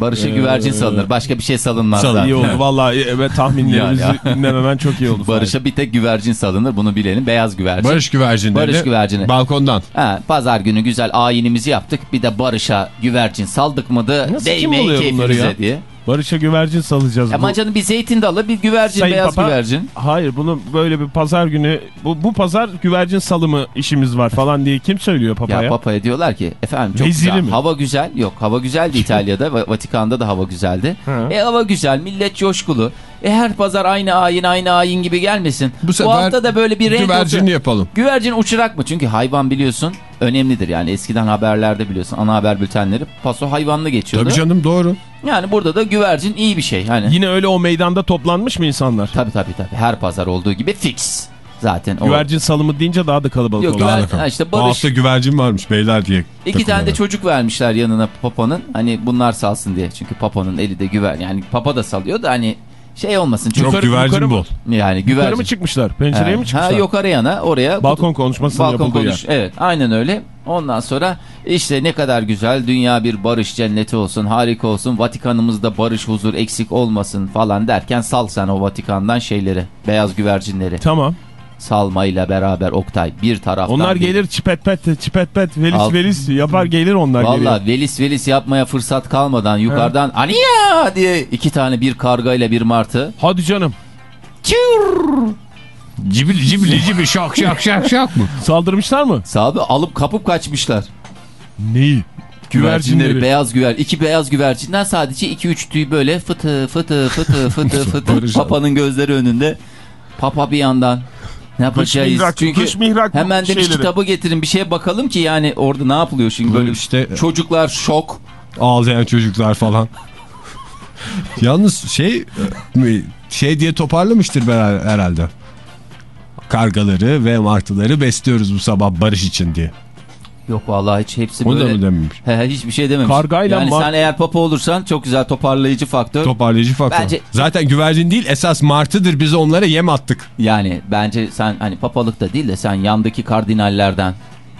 Barış'a güvercin salınır. Başka bir şey salınmaz. Salın, zaten. İyi oldu vallahi evet tahminlerimizi Yani dinlememen çok iyi oldu. Barış'a bir tek güvercin salınır. Bunu bilelim. Beyaz güvercin. Barış güvercinleri. Barış güvercini. Balkondan. Ha, pazar günü güzel ayinimizi yaptık. Bir de Barış'a güvercin saldık mıydı? Nasıl, kim Değmeyin keyfimize ya? diye. Barış'a güvercin salacağız. Ama bu. canım bir zeytin dalı bir güvercin Sayın beyaz Papa, güvercin. Hayır bunu böyle bir pazar günü bu, bu pazar güvercin salımı işimiz var falan diye kim söylüyor papaya? Ya papaya diyorlar ki efendim çok Veziri güzel. mi? Hava güzel. Yok hava güzeldi İtalya'da. Va- Vatikan'da da hava güzeldi. Hı. E hava güzel. Millet coşkulu. E her pazar aynı ayin aynı ayin gibi gelmesin. Bu sefer hafta da böyle bir renk Güvercin olsun. yapalım. Güvercin uçurak mı? Çünkü hayvan biliyorsun önemlidir. Yani eskiden haberlerde biliyorsun ana haber bültenleri paso hayvanlı geçiyordu. Tabii canım doğru. Yani burada da güvercin iyi bir şey. Hani Yine öyle o meydanda toplanmış mı insanlar? tabii tabii tabii. Her pazar olduğu gibi fix. Zaten o. Güvercin salımı deyince daha da kalabalık Yok, oluyor. güver- Daha da kal- ha, işte Bu Barış- hafta güvercin varmış beyler diye. İki tane de çocuk vermişler yanına Papa'nın. Hani bunlar salsın diye. Çünkü Papa'nın eli de güver. Yani Papa da salıyor da hani şey olmasın. Çok Yukarı- güvercin yukarı bol. yani Yukarı güvercin. mı çıkmışlar? Pencereye Ha, mi çıkmışlar? Ha yok arayana oraya. Balkon konuşmasının Balkon konuş. yer. Evet aynen öyle. Ondan sonra işte ne kadar güzel dünya bir barış cenneti olsun harika olsun Vatikanımızda barış huzur eksik olmasın falan derken sal sen o Vatikan'dan şeyleri beyaz güvercinleri Tamam. Salmayla beraber Oktay bir taraftan Onlar bir- gelir çipet pet çipet pet velis Alt- velis yapar gelir onlar geliyor. Valla velis velis yapmaya fırsat kalmadan yukarıdan aniya diye iki tane bir karga ile bir martı Hadi canım. Cibili cibili cibili şak şak şak şak mı? Saldırmışlar mı? sahibi alıp kapıp kaçmışlar. Neyi? Güvercinleri beyaz güver iki beyaz güvercinden sadece iki üç tüy böyle fıtı fıtı fıtı fıtı fıtı papanın gözleri önünde papa bir yandan ne yapacağız mihrak, çünkü dış mihrak hemen demiş şeyleri. kitabı getirin bir şeye bakalım ki yani orada ne yapılıyor şimdi böyle işte çocuklar şok ağlayan çocuklar falan. Yalnız şey e, şey diye toparlamıştır herhalde. Kargaları ve martıları besliyoruz bu sabah barış için diye. Yok vallahi hiç hepsi Onu da böyle mı dememiş? He, hiçbir şey dememiş. Kargayla yani mar- sen eğer papa olursan çok güzel toparlayıcı faktör. Toparlayıcı faktör. Bence- Zaten güvercin değil esas martıdır biz onlara yem attık. Yani bence sen hani papalıkta değil de sen yandaki kardinallerden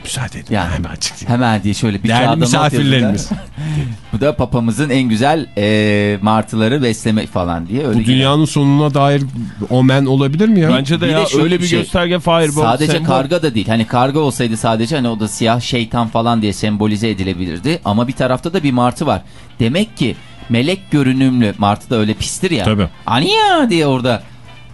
Müsaade edin Yani. hemen çıkayım. hemen diye şöyle bir Değerli misafirlerimiz. Bu da papamızın en güzel e, martıları besleme falan diye. Öyle Bu dünyanın sonuna dair omen olabilir mi ya? Bence de Bir de ya şöyle öyle bir şey. gösterge bu Sadece sembol. karga da değil. Hani karga olsaydı sadece hani o da siyah şeytan falan diye sembolize edilebilirdi. Ama bir tarafta da bir martı var. Demek ki melek görünümlü martı da öyle pistir ya. Tabii. Aniya diye orada.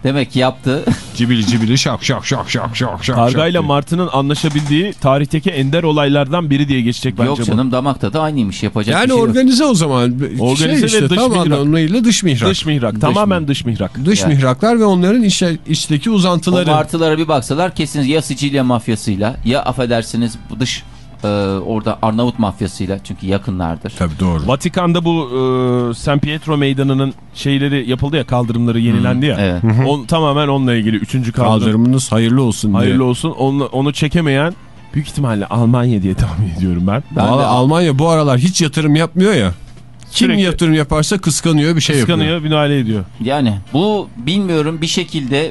Demek ki yaptı. Cibili cibili şak şak şak şak şak şak. Kargayla şak. Martı'nın anlaşabildiği tarihteki ender olaylardan biri diye geçecek bence Yok bu. canım damakta da aynıymış yapacak Yani bir şey yok. organize o zaman. Organize şey ve işte, dış tam mihrak. anlamıyla dış mihrak. Dış mihrak. Tamamen dış mihrak. Dış Yani. mihraklar ve onların içe, içteki O uzantıları. martılara bir baksalar kesin ya Sicilya mafyasıyla ya affedersiniz bu dış e, orada Arnavut mafyasıyla çünkü yakınlardır. Tabii doğru. Vatikan'da bu e, San Pietro Meydanı'nın şeyleri yapıldı ya kaldırımları yenilendi ya. Evet. On, tamamen onunla ilgili. Üçüncü kaldırım. Kaldırımınız hayırlı olsun Hayırlı diye. olsun. Onu, onu çekemeyen büyük ihtimalle Almanya diye tahmin ediyorum ben. Ben Valla de Almanya bu aralar hiç yatırım yapmıyor ya. Kim Sürekli- yatırım yaparsa kıskanıyor bir şey yapıyor. Kıskanıyor, müdahale ediyor. yani bu bilmiyorum bir şekilde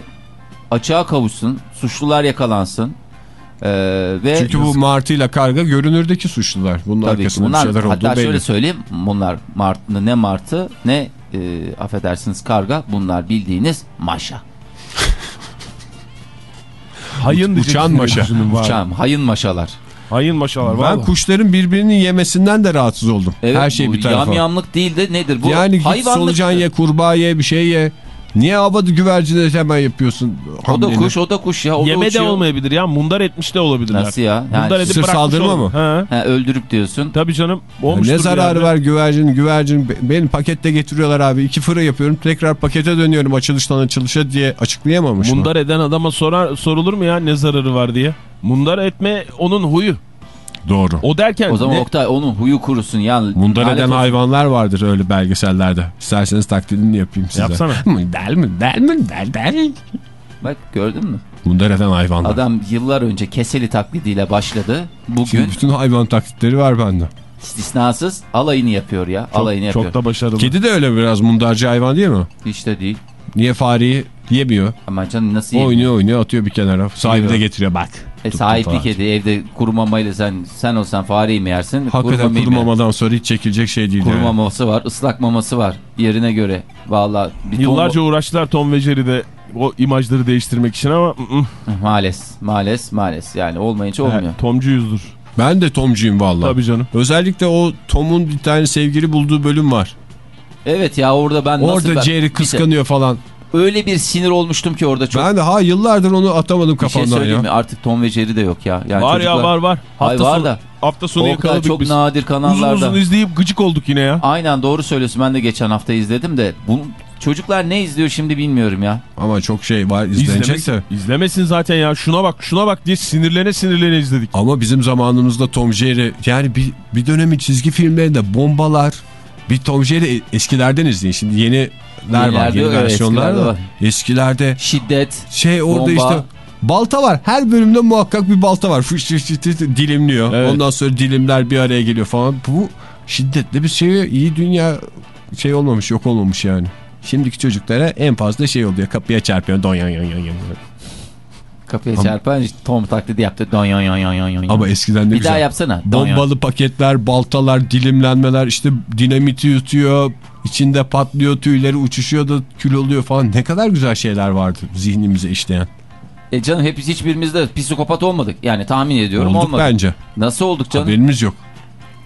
açığa kavuşsun, suçlular yakalansın. E, ve Çünkü bu Martı ile karga görünürdeki suçlular. Bunun Tabii arkasında bunlar, bir şeyler olduğu hatta belli. şöyle söyleyeyim bunlar mart, ne martı ne e, affedersiniz karga bunlar bildiğiniz maşa. Hayın Uçan maşa. Uçağım, hayın maşalar. Hayın maşalar Ben var. kuşların birbirini yemesinden de rahatsız oldum. Evet, Her şey bu bir tarafa. Yamyamlık değil de nedir bu? yani git Hayvanlık. solucan ye, kurbağa ye, bir şey ye. Niye havada güvercine hemen yapıyorsun? O da kuş, o da kuş ya. O da Yeme de uçuyor. olmayabilir ya. Mundar etmiş de olabilirler. Nasıl ya? Yani Mundar edip saldırma mı? He. Ha, öldürüp diyorsun. Tabii canım. Ya Olmuştur Ne zararı var güvercin güvercin Be- benim pakette getiriyorlar abi iki fırı yapıyorum tekrar pakete dönüyorum açılıştan açılışa diye açıklayamamış mı? Mundar eden adama sorar, sorulur mu ya ne zararı var diye. Mundar etme onun huyu. Doğru. O derken O zaman ne- Oktay onun huyu kurusun. Ya, Mundar eden olsun. hayvanlar vardır öyle belgesellerde. İsterseniz taklidini yapayım size. Yapsana. Mundar mundar mundar der. Bak gördün mü? Mundar eden hayvanlar. Adam yıllar önce keseli taklidiyle başladı. Bugün Şimdi bütün hayvan taklitleri var bende. istisnasız alayını yapıyor ya. çok, alayını yapıyor. çok da başarılı. Kedi de öyle biraz mundarcı hayvan değil mi? Hiç de değil. Niye fareyi yemiyor? Ama canım nasıl yiyeyim? Oynuyor oynuyor atıyor bir kenara. Sahibi de getiriyor bak. E, Tuttum sahipli falan. kedi evde kuru mamayla sen sen olsan fareyi mi yersin? Hakikaten mamayı kuru mı yersin? mamadan sonra hiç çekilecek şey değil. Kuru yani. maması var, ıslak maması var yerine göre. Vallahi ton- Yıllarca uğraştılar Tom ve Jerry'de o imajları değiştirmek için ama ı -ı. Maalesef, maalesef, maalesef. Yani olmayınca olmuyor. Evet, Tomcuyuzdur. Ben de Tomcuyum valla. Tabii canım. Özellikle o Tom'un bir tane sevgili bulduğu bölüm var. Evet ya orada ben nasıl... Orada Jerry kıskanıyor falan. Öyle bir sinir olmuştum ki orada çok... Ben de ha yıllardır onu atamadım bir şey kafamdan söyleyeyim ya. mi? Artık Tom ve Jerry de yok ya. Yani var çocuklar- ya var var. Ay, Hafta var sonu, da. Hafta sonu O kadar yakaladık çok biz. nadir Uzun kanallarda. uzun izleyip gıcık olduk yine ya. Aynen doğru söylüyorsun. Ben de geçen hafta izledim de. Bu, çocuklar ne izliyor şimdi bilmiyorum ya. Ama çok şey var izlenecek de. İzlemek, izlemesin zaten ya. Şuna bak şuna bak diye sinirlene sinirlene izledik. Ama bizim zamanımızda Tom Jerry yani bir, bir dönemin çizgi filmlerinde bombalar bir Tom Jerry eskilerden izleyin. Şimdi yeniler var Yenilerde yeni versiyonlar da. var. Eskilerde Şiddet. şey orada Bomba. işte balta var. Her bölümde muhakkak bir balta var. Fış fış fış fış dilimliyor. Evet. Ondan sonra dilimler bir araya geliyor falan. Bu şiddetli bir şey. iyi dünya şey olmamış yok olmamış yani. Şimdiki çocuklara en fazla şey oluyor. Kapıya çarpıyor. Don yan yan yan yan. Kapıya çarpan işte Tom taklidi yaptı. Don yon yon yon yon yon. Ama eskiden ne Bir güzel. daha yapsana. Don yon. Bombalı paketler, baltalar, dilimlenmeler, işte dinamiti yutuyor, içinde patlıyor, tüyleri uçuşuyor da kül oluyor falan. Ne kadar güzel şeyler vardı zihnimize işleyen. E canım hep hiçbirimiz de psikopat olmadık. Yani tahmin ediyorum Olduk olmadık. bence. Nasıl olduk canım? Haberimiz yok.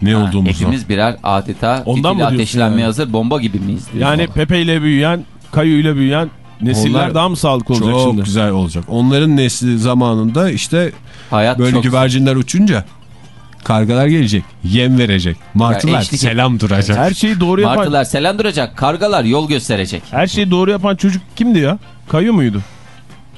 Ne Ha, olduğumuzdan. hepimiz birer adeta Ondan mı ateşlenmeye yani? hazır bomba gibi miyiz? Yani Pepe ile büyüyen, Kayu ile büyüyen nesiller Onlar daha mı sağlıklı olacak Çok şimdi? güzel olacak. Onların nesli zamanında işte Hayat böyle çok... güvercinler uçunca kargalar gelecek, yem verecek. Martılar et- selam duracak. Her şeyi doğru yapan, Martılar selam duracak. Kargalar yol gösterecek. her şeyi doğru yapan çocuk kimdi ya? Kayu muydu?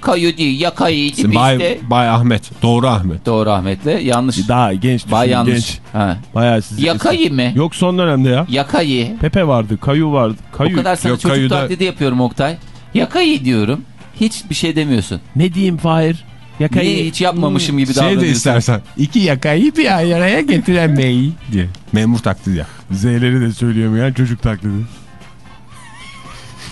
Kayu değil ya kayıydı işte. Bay, Bay Ahmet, doğru Ahmet. Doğru Ahmet'le yanlış. Daha genç. Bay yanlış. Genç. Ha. Bayağı siz. Ya kayı mı? Yok son dönemde ya. Ya kayı. Pepe vardı, Kayu vardı. Kayu. O kadar sana Yok, çocuk Kayu'da- taklidi yapıyorum Oktay. Ya kayı diyorum. Hiçbir şey demiyorsun. Ne diyeyim Fahir? Ya Niye hiç yapmamışım gibi Şey de davranıyorsun? istersen. iki yakayı bir araya getiremeyi diye. Memur taklidi ya. Z'leri de söyleyemiyor çocuk taklidi.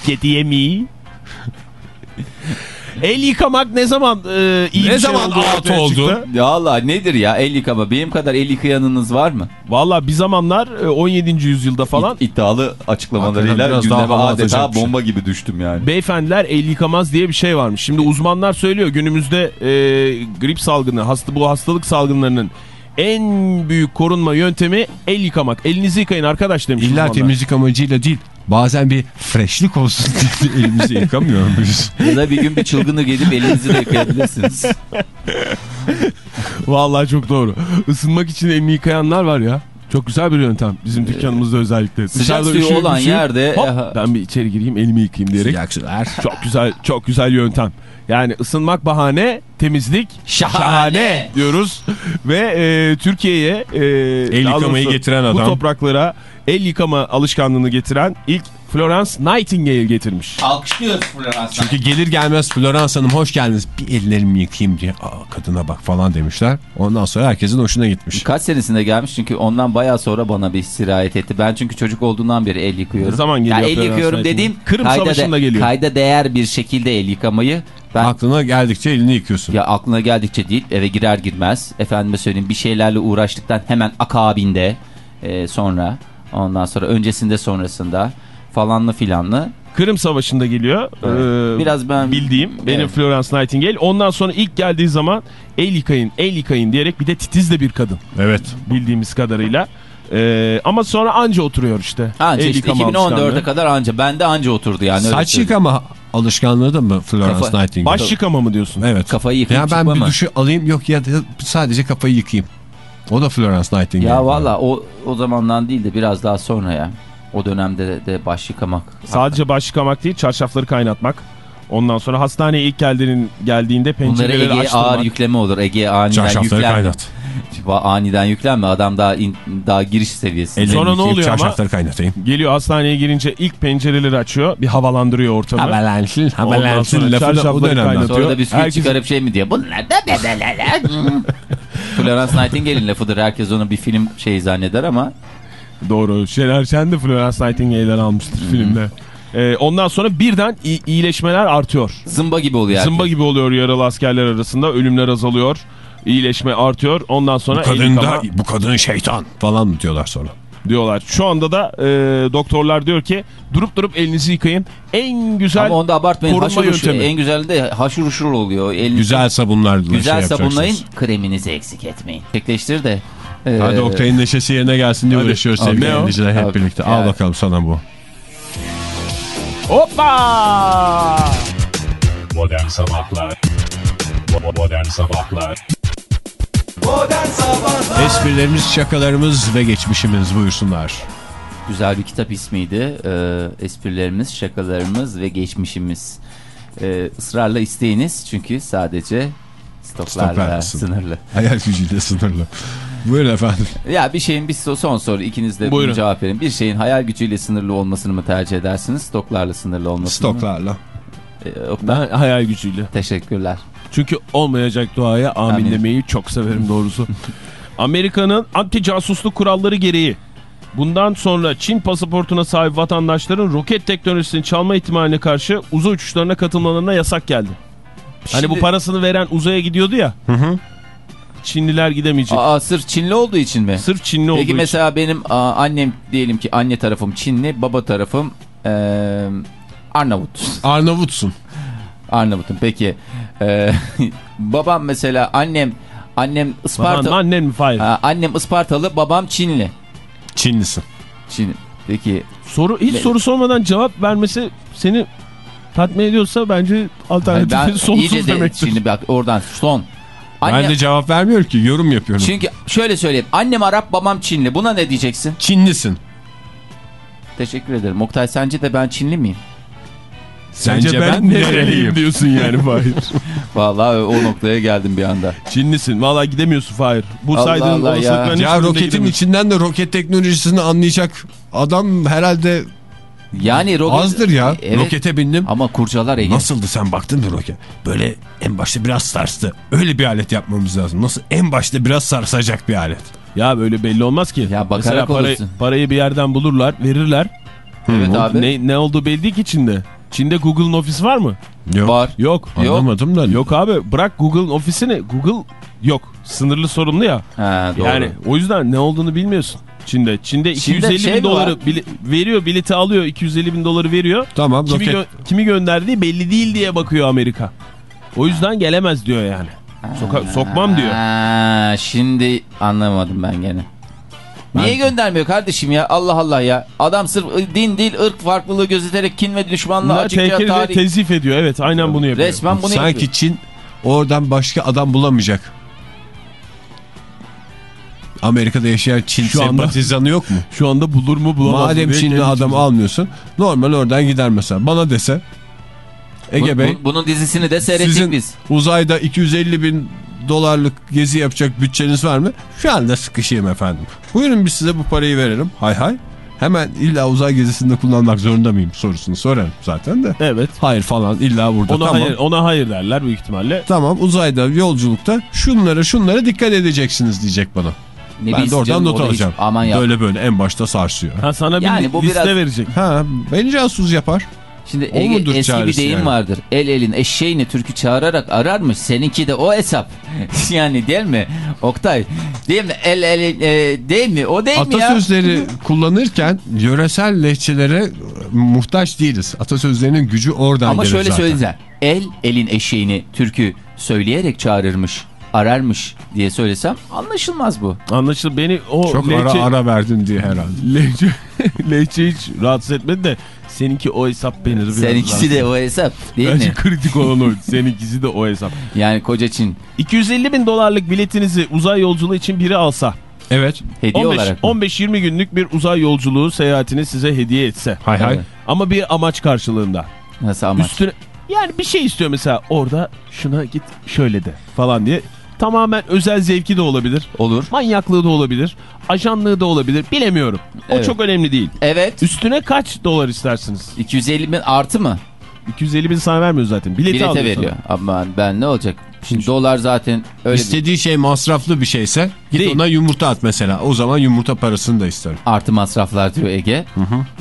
Kediye mi? El yıkamak ne zaman e, iyi Ne bir şey zaman out ortaya oldu? çıktı? Ya Allah nedir ya el yıkama? Benim kadar el yıkayanınız var mı? Valla bir zamanlar e, 17. yüzyılda falan İd- iddialı açıklamalarıyla gündeme adeta şey. bomba gibi düştüm yani. beyefendiler el yıkamaz diye bir şey varmış. Şimdi uzmanlar söylüyor günümüzde e, grip salgını, hasta bu hastalık salgınlarının en büyük korunma yöntemi el yıkamak. Elinizi yıkayın arkadaş demiş İlla uzmanlar. temizlik amacıyla değil. Bazen bir freshlik olsun diye elimizi yıkamıyor muyuz? ya da bir gün bir çılgınlık edip elinizi de yıkayabilirsiniz. Vallahi çok doğru. Isınmak için elini yıkayanlar var ya. Çok güzel bir yöntem. Bizim dükkanımızda özellikle. Sıcak suyu olan üşüyor. yerde- Hop, Aha. ben bir içeri gireyim elimi yıkayayım diyerek. Yaksılar. Çok güzel çok güzel yöntem. Yani ısınmak bahane, temizlik Şahane. diyoruz. Ve e, Türkiye'ye e, El yıkamayı doğrusu getiren Bu adam. topraklara el yıkama alışkanlığını getiren ilk Florence Nightingale getirmiş. Alkışlıyoruz Florence. Çünkü gelir gelmez Florence Hanım hoş geldiniz. Bir ellerimi yıkayayım diye. Aa, kadına bak falan demişler. Ondan sonra herkesin hoşuna gitmiş. Kaç senesinde gelmiş çünkü ondan bayağı sonra bana bir sirayet etti. Ben çünkü çocuk olduğundan beri el yıkıyorum. Ne zaman geliyor Ya el yıkıyorum dediğim Kırım kayda, Savaşı'nda de- geliyor. kayda değer bir şekilde el yıkamayı ben Aklına geldikçe elini yıkıyorsun. ya aklına geldikçe değil eve girer girmez efendime söyleyeyim bir şeylerle uğraştıktan hemen akabinde e, sonra ondan sonra öncesinde sonrasında falanlı filanlı Kırım Savaşı'nda geliyor. Ee, Biraz ben- bildiğim benim Evet. Florence Nightingale. Ondan sonra ilk geldiği zaman el yıkayın, el yıkayın diyerek bir de titiz de bir kadın Evet. bildiğimiz kadarıyla. Ee, ama sonra anca oturuyor işte. anca El işte yıkama 2014'e alışkanlığı. kadar anca bende anca oturdu yani öyle Saç yıkama alışkanlığı da mı Florence Kafa- Nightingale? Baş yıkama mı diyorsun? Evet. Kafayı yıkayıp Ya ben bir mı? duşu alayım yok ya sadece kafayı yıkayayım. O da Florence Nightingale. Ya valla o, o zamandan değil de biraz daha sonra ya. O dönemde de, de baş yıkamak. Sadece baş yıkamak değil, çarşafları kaynatmak. Ondan sonra hastaneye ilk geldiğinin geldiğinde Bunları pencereleri Ege'ye ağır açtırmak. yükleme olur. Ege'ye aniden Çarşafları yüklenme. kaynat. Aniden yüklenme. Adam daha in- daha giriş seviyesi. Ellerini Sonra ne oluyor ama? Çarşafları kaynatayım. Geliyor hastaneye girince ilk pencereleri açıyor. Bir havalandırıyor ortamı. Sonra haberlensin lafı da o dönemden. kaynatıyor. Sonra da bisküvi Herkes- çıkarıp şey mi diyor? Bunlar da bebeler. Florence Nightingale'in lafıdır. Herkes onu bir film şeyi zanneder ama Doğru. Şener Şen de Florence Nightingale'den almıştır filmde. Ee, ondan sonra birden iyileşmeler artıyor. zımba gibi oluyor. herkes. Zımba gibi oluyor yaralı askerler arasında. Ölümler azalıyor. İyileşme artıyor. Ondan sonra Bu kadın da bu kadın şeytan falan mı diyorlar sonra. diyorlar. Şu anda da e, doktorlar diyor ki durup durup elinizi yıkayın. En güzel Ama onu da abartmayın. korunma Haşır uşur, yöntemi. en güzeli de haşır uşur oluyor. Elinizi Güzel sabunlarla güzel şey sabunlayın. Kreminizi eksik etmeyin. Çekleştir de. E, Hadi Oktay'ın neşesi yerine gelsin diye Hadi. uğraşıyoruz sevgili dinleyiciler hep Abi, birlikte. Al bakalım sana bu. Hoppa! Modern Sabahlar Modern Sabahlar Modern Sabahlar Esprilerimiz, şakalarımız ve geçmişimiz buyursunlar. Güzel bir kitap ismiydi. Ee, esprilerimiz, şakalarımız ve geçmişimiz. Ee, ısrarla isteyiniz çünkü sadece stoklarla sınırlı. sınırlı. Hayal gücüyle sınırlı. Buyurun efendim. Ya bir şeyin bir so- son soru ikiniz de Buyurun. bunu cevap verin. Bir şeyin hayal gücüyle sınırlı olmasını mı tercih edersiniz? Stoklarla sınırlı olmasını mı? Stoklarla. Ee, Ben hayal gücüyle. Teşekkürler. Çünkü olmayacak duaya amin, Amin. demeyi çok severim doğrusu. Amerika'nın anti casusluk kuralları gereği bundan sonra Çin pasaportuna sahip vatandaşların roket teknolojisini çalma ihtimaline karşı uzay uçuşlarına katılmalarına yasak geldi. Hani bu Şimdi- parasını veren uzaya gidiyordu ya. Çinliler gidemeyecek. Aa sırf Çinli olduğu için mi? Sırf Çinli olduğu Peki için. mesela benim aa, annem diyelim ki anne tarafım Çinli, baba tarafım eee, Arnavut. Arnavutsun. Arnavut'um peki. Ee, babam mesela annem annem Baban Isparta mı annen mi? Hayır. Ha, annem Ispartalı, babam Çinli. Çinlisin. Çin. Peki Soru hiç Ne- soru sormadan cevap vermesi seni tatmin ediyorsa bence alternatifi ben sonsuz de demektir. Çinli bak oradan son. Anne, Ben de cevap vermiyorum ki yorum yapıyorum. çünkü şöyle söyleyeyim. Annem Arap, babam Çinli. Buna ne diyeceksin? Çinlisin. Teşekkür ederim. Oktay sence de ben Çinli miyim? Sence ben nereliyim? diyorsun yani Fahir. Vallahi o noktaya geldim bir anda. Çinlisin. Vallahi gidemiyorsun Fahir. Bu Allah saydığın ya. olasılıkların Ya hiçbirinde roketin içinden de roket teknolojisini anlayacak adam herhalde Yani roket... azdır ya. Evet. Rokete bindim. Ama kurcalar Ege. Nasıldı sen baktın mı roket? Böyle en başta biraz sarstı. Öyle bir alet yapmamız lazım. Nasıl en başta biraz sarsacak bir alet. Ya böyle belli olmaz ki. Ya bakarak Mesela parayı, olursun. parayı bir yerden bulurlar, verirler. Evet Ne- abi. Ne, ne olduğu belli değil ki Çin'de. Çin'de Google'ın ofisi var mı? Yok. Var. Yok. Anlamadım da. Yok abi bırak Google'ın ofisini. Google yok. Sınırlı sorumlu ya. Ha, doğru. Yani o yüzden ne olduğunu bilmiyorsun. Çin'de. Çin'de Çin'de 250 şey bin doları bili- veriyor bileti alıyor 250 bin doları veriyor. Tamam Kimi, gö- kimi gönderdiği belli değil diye bakıyor Amerika. O yüzden gelemez diyor yani. Soka- sokmam diyor. Ha, şimdi anlamadım ben gene. Niye göndermiyor kardeşim ya? Allah Allah ya. Adam sırf din, dil, ırk farklılığı gözeterek kin ve düşmanlığı Bunlar açıkça tarih... tezif ediyor. Evet aynen bunu yapıyor. Resmen bunu Sanki yapıyor. Çin oradan başka adam bulamayacak. Amerika'da yaşayan Çin Şu anda- sempatizanı yok mu? Şu anda bulur mu bulamaz mı Madem diye Çinli adam almıyorsun normal oradan gider mesela. Bana dese Ege Bu- Bey bu- bunun dizisini de seyrettik sizin biz. uzayda 250 bin dolarlık gezi yapacak bütçeniz var mı? Şu anda sıkışayım efendim. Buyurun biz size bu parayı verelim. Hay hay. Hemen illa uzay gezisinde kullanmak zorunda mıyım sorusunu sorarım zaten de. Evet. Hayır falan illa burada Ona tamam. hayır, ona hayır derler büyük ihtimalle. Tamam uzayda yolculukta şunlara şunlara dikkat edeceksiniz diyecek bana. Ne ben de oradan not da hiç- alacağım. Aman ya. Böyle böyle en başta sarsıyor. Ha sana bir Yani bu liste biraz- verecek. Ha beni casus yapar. Şimdi O Ege, eski bir deyim yani? vardır. El elin eşeğini türkü çağırarak ararmış. Seninki de o hesap. yani değil mi? Oktay. Değil mi? El elin e, değil mi? O değil mi ya? Atasözleri kullanırken yöresel lehçelere muhtaç değiliz. Atasözlerinin gücü oradan Ama gelir şöyle zaten. söyleyeceğim. El elin eşeğini türkü söyleyerek çağırırmış. Ararmış diye söylesem anlaşılmaz bu. Anlaşıldı. Beni o Çok lehçe, ara ara verdin diye herhalde. lehçe, lehçe hiç rahatsız etmedi de seninki o hesap beni biraz Seninkisi de o hesap değil Bence mi? kritik olan oydu. Seninkisi de o hesap. Yani koca Çin 250 bin dolarlık biletinizi uzay yolculuğu için biri alsa. Evet. hediye olarak. mı? 15-20 günlük bir uzay yolculuğu seyahatini size hediye etse. Hay hay. Evet. Ama bir amaç karşılığında. Nasıl amaç? Üstüne yani bir şey istiyor mesela orada şuna git şöyle de falan diye. Tamamen özel zevki de olabilir. Olur. Manyaklığı da olabilir. Ajanlığı da olabilir. Bilemiyorum. O Evet. çok önemli değil. Evet. Üstüne kaç dolar istersiniz? 250 bin artı mı? 250 bin sana vermiyor zaten. Bileti Bilete alıyor veriyor. sana. Ama ben ne olacak? Şimdi dolar zaten öyle bir İstediği şey masraflı bir şeyse git Değil. ona yumurta at mesela. O zaman yumurta parasını da isterim. artı masraflar diyor Ege.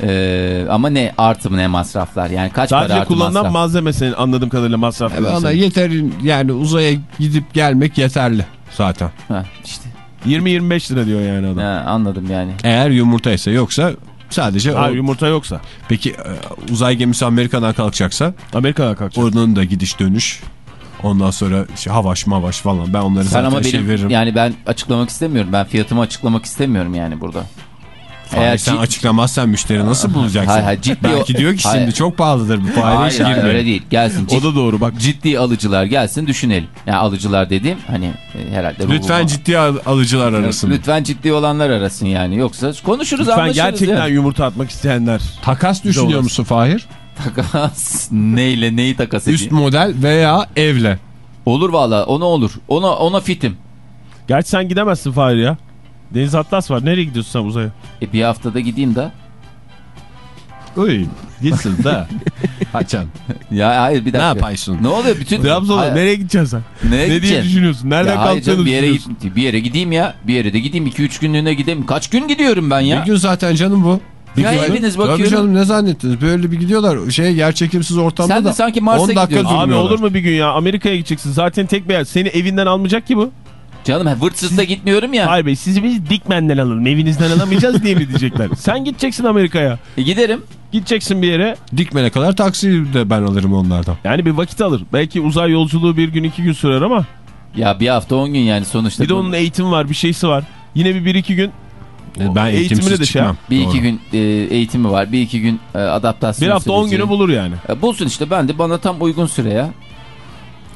Ee, ama ne artı mı ne masraflar? Yani kaç para Sadece artı kullanılan masraf? malzeme senin anladığım kadarıyla masraflı. Evet, ama yeter yani uzaya gidip gelmek yeterli zaten. Ha, işte. 20-25 lira diyor yani adam. Ha, anladım yani. Eğer yumurta ise yoksa sadece Ha, o- yumurta yoksa. Peki e, uzay gemisi Amerika'dan kalkacaksa Amerika'dan kalkacak. onun da gidiş dönüş ondan sonra işte havaş mavaş falan ben onları Sen zaten ama şey veririm. yani ben açıklamak istemiyorum. Ben fiyatımı açıklamak istemiyorum yani burada. Eğer sen açıklamazsan müşteri nasıl bulacaksın? Hayır, hayır, ciddi Belki o- diyor ki Hayır. şimdi çok pahalıdır bu fare hayır, girme. öyle değil. Gelsin. O Cid, da doğru bak. ciddi alıcılar gelsin düşünelim. Yani alıcılar dediğim hani e, herhalde. Lütfen ciddi al- alıcılar arasın. Lütfen ciddi olanlar arasın yani. Yoksa konuşuruz Lütfen anlaşırız gerçekten ya. yumurta atmak isteyenler. Takas düşünüyor musun Fahir? Takas neyle neyi takas edeyim? Üst model veya evle. Olur valla ona olur. Ona ona fitim. Gerçi sen gidemezsin Fahir ya. Deniz Atlas var. Nereye gidiyorsun sen uzaya? E bir haftada gideyim de. Uy gitsin de. Haçan. Ya hayır bir Ne dakika. yapaysın? Ne oluyor bütün? Trabzon'a nereye gideceksin sen? Nereye ne diye düşünüyorsun? Nereden canım, bir yere, düşünüyorsun? git, bir yere gideyim ya. Bir yere de gideyim. 2-3 günlüğüne gideyim. Kaç gün gidiyorum ben ya? Bir gün zaten canım bu. Bir Ya eviniz Tabii bakıyorum. canım ne zannettiniz? Böyle bir gidiyorlar. Şey yer çekimsiz ortamda Sen de da sanki Mars'a 10 dakika gidiyorsun. Abi olur mu bir gün ya? Amerika'ya gideceksin. Zaten tek bir yer. Seni evinden almayacak ki bu. Canım he, vırt sırtta gitmiyorum ya. Hayır bey sizi biz Dikmen'den alalım. Evinizden alamayacağız diye mi diyecekler? Sen gideceksin Amerika'ya. E, giderim. Gideceksin bir yere. Dikmene kadar taksiyi de ben alırım onlardan. Yani bir vakit alır. Belki uzay yolculuğu bir gün iki gün sürer ama. Ya bir hafta 10 gün yani sonuçta. Bir de onun eğitim var bir şeysi var. Yine bir bir iki gün. E, Ben eğitimine eğitimsiz de şey yap. Bir Doğru. iki gün e, eğitimi var. Bir iki gün e, adaptasyon Bir hafta on süreci. günü bulur yani. E, bulsun işte ben de bana tam uygun süre ya.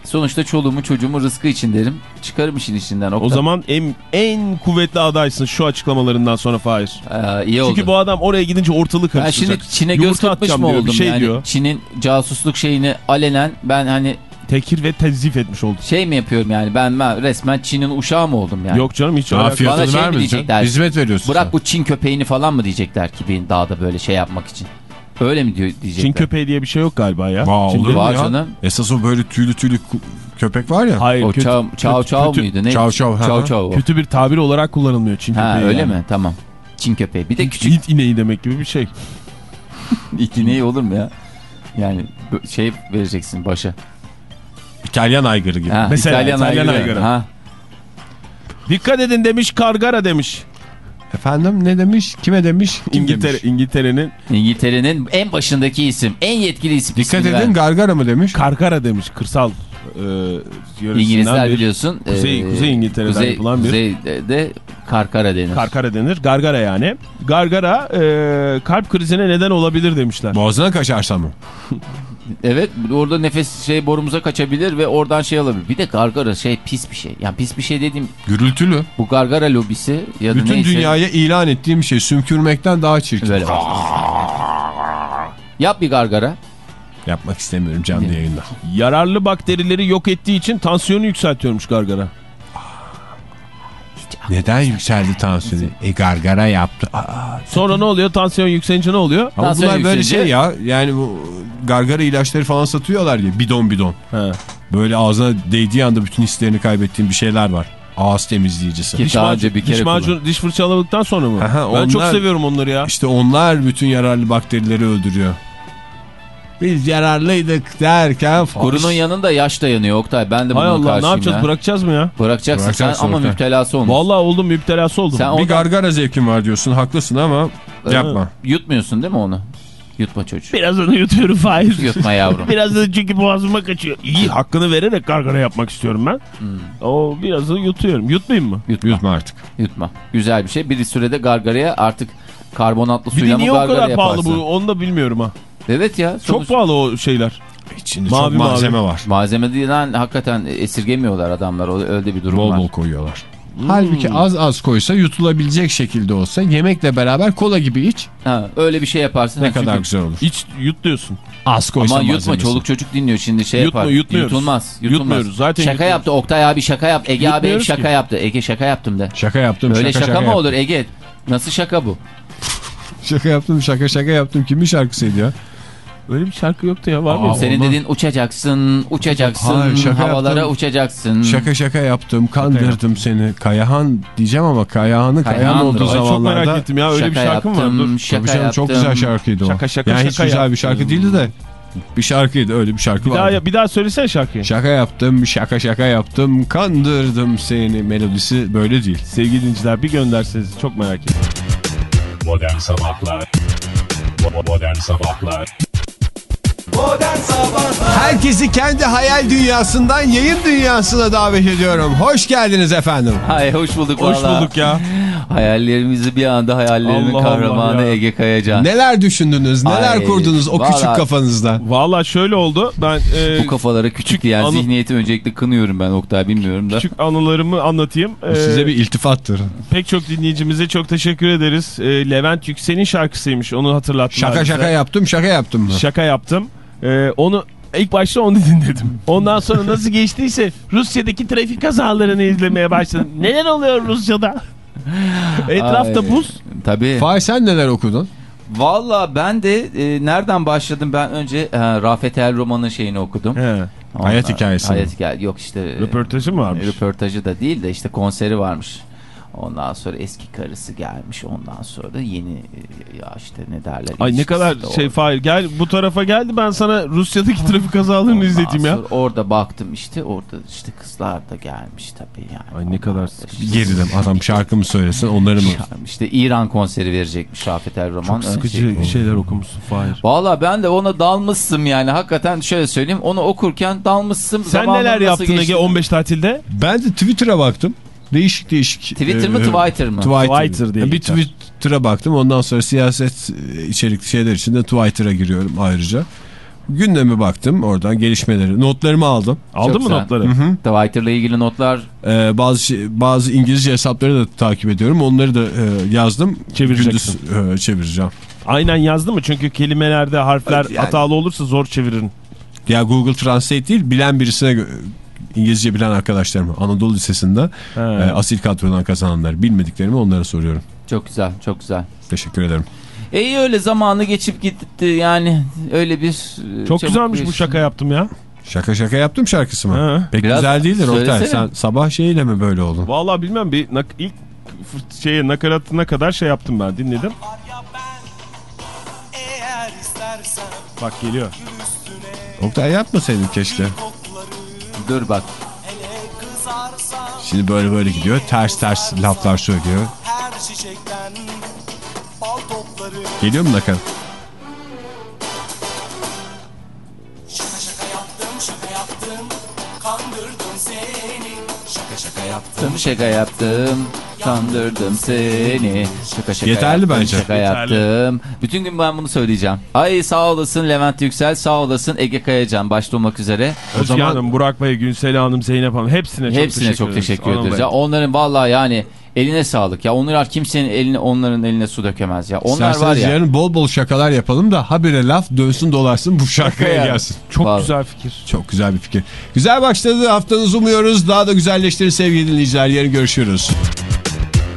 Sonuçta çoluğumu çocuğumu rızkı için derim. Çıkarım işin içinden. O zaman en, en kuvvetli adaysın şu açıklamalarından sonra Fahir. Ee, iyi oldu. Çünkü bu adam oraya gidince ortalık ben karıştıracak. şimdi Çin'e göz kırpmış mı diyor, oldum şey yani? diyor. Çin'in casusluk şeyini alenen ben hani Tekir ve tezif etmiş oldu. şey mi yapıyorum yani ben, ben resmen Çin'in uşağı mı oldum yani? Yok canım hiç Daha fiyatını Bana şey mi diyecekler? Hizmet veriyorsun. Bırak sen. bu Çin köpeğini falan mı diyecekler ki benim dağda böyle şey yapmak için. Öyle mi diyor, diyecekler? Çin köpeği diye bir şey yok galiba ya. Vaa, Çin olur mu ya? canım. Esas o böyle tüylü tüylü köpek var ya. Hayır O kötü, çav çav kötü- çav kötü- muydu? Ne? Çav çav, Çav çav kötü bir tabir olarak kullanılmıyor Çin Ha köpeği. öyle yani. mi? Tamam. Çin köpeği. Bir de küçük Hint ineği demek gibi bir şey. itineği olur mu ya? Yani şey vereceksin başa. İtalyan aygırı gibi. Ha, Mesela İtalyan, İtalyan aygırı. aygırı. Ha. Dikkat edin demiş Kargara demiş. Efendim ne demiş? Kime demiş? Kim İngiltere? İngiltere'nin İngiltere'nin en başındaki isim. En yetkili isim. Dikkat edin ver. Gargara mı demiş? Kargara demiş kırsal e, İngilizler bir- biliyorsun. Kuzey- e, Kuzey İngiltere'den Kuzey, yapılan bir- Kuzey'de de Karkara denir. Karkara denir. Gargara yani. Gargara e, kalp krizine neden olabilir demişler. Boğazına kaçarsa mı? Evet orada nefes şey borumuza kaçabilir ve oradan şey alabilir. Bir de gargara şey pis bir şey. Yani pis bir şey dediğim Gürültülü. bu gargara lobisi ya da Bütün neyse. dünyaya ilan ettiğim şey sümkürmekten daha çirkin. Böyle. Yap bir gargara. Yapmak istemiyorum canlı yayında. Yararlı bakterileri yok ettiği için tansiyonu yükseltiyormuş gargara. Neden yükseldi tansiyonu? E gargara yaptı. Aa, Sonra ne oluyor? Tansiyon yükselince ne oluyor? Ama Tansiyon bunlar böyle yükselince- şey ya. Yani bu gargara ilaçları falan satıyorlar ya. Bidon bidon. He. Böyle ağzına değdiği anda bütün hislerini kaybettiğin bir şeyler var. Ağız temizleyicisi. Ki Diş, daha önce bir kere diş, macun, diş fırçaladıktan sonra mı? Aha, ben çok onlar- seviyorum onları ya. İşte onlar bütün yararlı bakterileri öldürüyor. Biz yararlıydık derken Kurunun yanında yaş dayanıyor Oktay. Ben de Hay Allah karşıyım ne yapacağız? ya. Bırakacağız mı ya? Bırakacaksın, Bırakacaksın sen ama Oktay. müptelası olmuş. Vallahi oldum müptelası oldum. Sen bir o- gargara zevkin var diyorsun. Haklısın ama yapma. Yutmuyorsun değil mi onu? Yutma çocuğu. Birazını yutuyorum Fahir. Yutma yavrum. Birazını çünkü boğazıma kaçıyor. İyi hakkını vererek gargara yapmak istiyorum ben. Hmm. O birazını yutuyorum. Yutmayayım mı? Yutma. Yutma artık. Yutma. Güzel bir şey. Bir sürede gargaraya artık karbonatlı Bir suyla mı niye o gargara kadar yaparsın? pahalı bu onu da bilmiyorum ha. Evet ya. Çok sonuç- pahalı o şeyler. İçinde Mavi çok malzeme mavi. var. Malzemeden hakikaten esirgemiyorlar adamlar. Öyle bir durum Bol var. bol koyuyorlar. Halbuki az az koysa yutulabilecek şekilde olsa yemekle beraber kola gibi iç. Ha, öyle bir şey yaparsın. Ne Ha, kadar güzel olur. İç yut diyorsun. Az koysa Ama yutma malzemesi. çoluk çocuk dinliyor şimdi şey Yutma, yapar. yutmuyoruz. Yutulmaz. Yutulmaz. Yutmuyoruz, zaten Şaka yutmuyoruz. yaptı Oktay abi şaka yaptı. Ege abi Yutmuyoruz şaka ki. yaptı. Ege şaka yaptım de. Şaka yaptım Öyle şaka şaka, mı yaptım. olur Ege? Nasıl şaka bu? Şaka yaptım şaka şaka yaptım. Kimin şarkısıydı ya? Öyle bir şarkı yoktu ya var Aa, mı? Senin olmaz. dediğin uçacaksın, uçacaksın, Hayır, şaka havalara yaptım. uçacaksın. Şaka şaka yaptım kandırdım seni. Kayahan diyeceğim ama Kayahan'ın Kayahan olduğu. Ay, çok zamanlarda. merak ettim ya öyle şaka bir şarkı mı var? Dur. şaka Tabii canım, yaptım. çok güzel şarkıydı o. Şaka şaka yani hiç şaka güzel bir yaptım. şarkı değildi de bir şarkıydı öyle bir şarkı Bir vardı. daha, bir daha söylesene şarkıyı. Şaka yaptım şaka şaka yaptım kandırdım seni melodisi böyle değil. Sevgili dinleyiciler bir gönderseniz çok merak ettim. Modern Sabahlar Modern Sabahlar Herkesi kendi hayal dünyasından yayın dünyasına davet ediyorum. Hoş geldiniz efendim. Hay hoş bulduk Hoş bulduk ya. Hayallerimizi bir anda hayallerimin Allah Allah kahramanı ya. Ege Kayacan. Neler düşündünüz, neler Ay, kurdunuz o küçük vallahi- kafanızda? Valla şöyle oldu. Ben e, Bu kafalara küçük diyen anı- zihniyeti öncelikle kınıyorum ben Oktay bilmiyorum da. küçük anılarımı anlatayım. Bu E, size bir iltifattır. Pek çok dinleyicimize çok teşekkür ederiz. E, Levent Yüksel'in şarkısıymış onu hatırlattılar. Şaka şaka yaptım, şaka yaptım mı? Şaka yaptım. E, onu ilk başta onu dinledim. Ondan sonra nasıl geçtiyse Rusya'daki trafik kazalarını izlemeye başladım. Neler oluyor Rusya'da? Etrafta Ay, buz. Tabii. Fahir sen neler okudun? Valla ben de e, nereden başladım? Ben önce e, Rafet El Roman'ın şeyini okudum. He. Ondan- Hayat hikayesi Hayat mi? hikaye yok işte. Röportajı mı varmış? Röportajı da değil de işte konseri varmış. Ondan sonra eski karısı gelmiş. Ondan sonra yeni e, ya işte ne derler. Ay ne kadar şey. Fahir gel bu tarafa geldi ben sana Rusya'daki trafik kazalarını izleteyim ya. Orada baktım işte orada işte kızlar da gelmiş tabii yani. Ay ne kadar işte- Gerilim adam şarkı mı söylesin onları mı? İşte İran konseri verecekmiş Rafet El Roman. Çok sıkıcı Önce- şeyler okumuşsun Fahir. Valla ben de ona dalmışsım yani hakikaten şöyle söyleyeyim onu okurken dalmışsım. Sen neler yaptın? Ege 15 tatilde? Ben de Twitter'a baktım. Değişik değişik. Twitter mı e, Twitter mı? Twitter. Twitter diye bir. Twitter'a baktım. Ondan sonra siyaset e, içerikli şeyler için de Twitter'a giriyorum ayrıca. Gündeme baktım oradan gelişmeleri. Notlarımı aldım. Aldın mı güzel. notları? Twitter'la ilgili notlar Ee, bazı şey- bazı İngilizce hesapları da takip ediyorum. Onları da e, yazdım. Çevireceksin. Gündüz e, çevireceğim. Aynen yazdı mı? Çünkü kelimelerde harfler Yani- hatalı olursa zor çevirin. Ya Google Translate değil bilen birisine İngilizce bilen arkadaşlarıma Anadolu Lisesi'nde e, asil kadrodan kazananlar bilmediklerimi onlara soruyorum. çok güzel çok güzel. Teşekkür ederim. E iyi öyle zamanı geçip gitti yani öyle bir... e, Çok güzelmiş bu bir- şaka yaptım ya. Şaka şaka yaptım şarkısı mı? Ha. Pek Biraz güzel değildir Oktay. Sen sabah şeyiyle mi böyle oldun? Vallahi bilmem bir nak- ilk şeye nakaratına kadar şey yaptım ben dinledim. Bak geliyor. Oktay yapmasaydın keşke. Dur bak. Şimdi böyle böyle gidiyor. Ters ters laflar söylüyor. Geliyor mu? Şaka şaka yaptım şaka yaptım kandırdım seni Şaka şaka Yeterli yaptım, bence. Şaka Yeterli. yaptım. Bütün gün ben bunu söyleyeceğim. Ay sağ olasın Levent Yüksel, sağ olasın Ege Kayacan başta olmak üzere. Özge zaman- Hanım, Burak Bey, Günsel Hanım, Zeynep Hanım hepsine çok Hepsine teşekkür çok teşekkür ederiz. Ya onların vallahi yani eline sağlık. Ya onlar kimsenin eline onların eline su dökemez ya. Onlar var İsterseniz ya. yarın bol bol şakalar yapalım da habire laf dönsün dolaşsın bu şarkıya ya. gelsin. Çok Vallahi. güzel fikir. Çok güzel bir fikir. Güzel başladı haftanızı umuyoruz. Daha da güzelleştirin sevgili dinleyiciler. Yarın görüşürüz.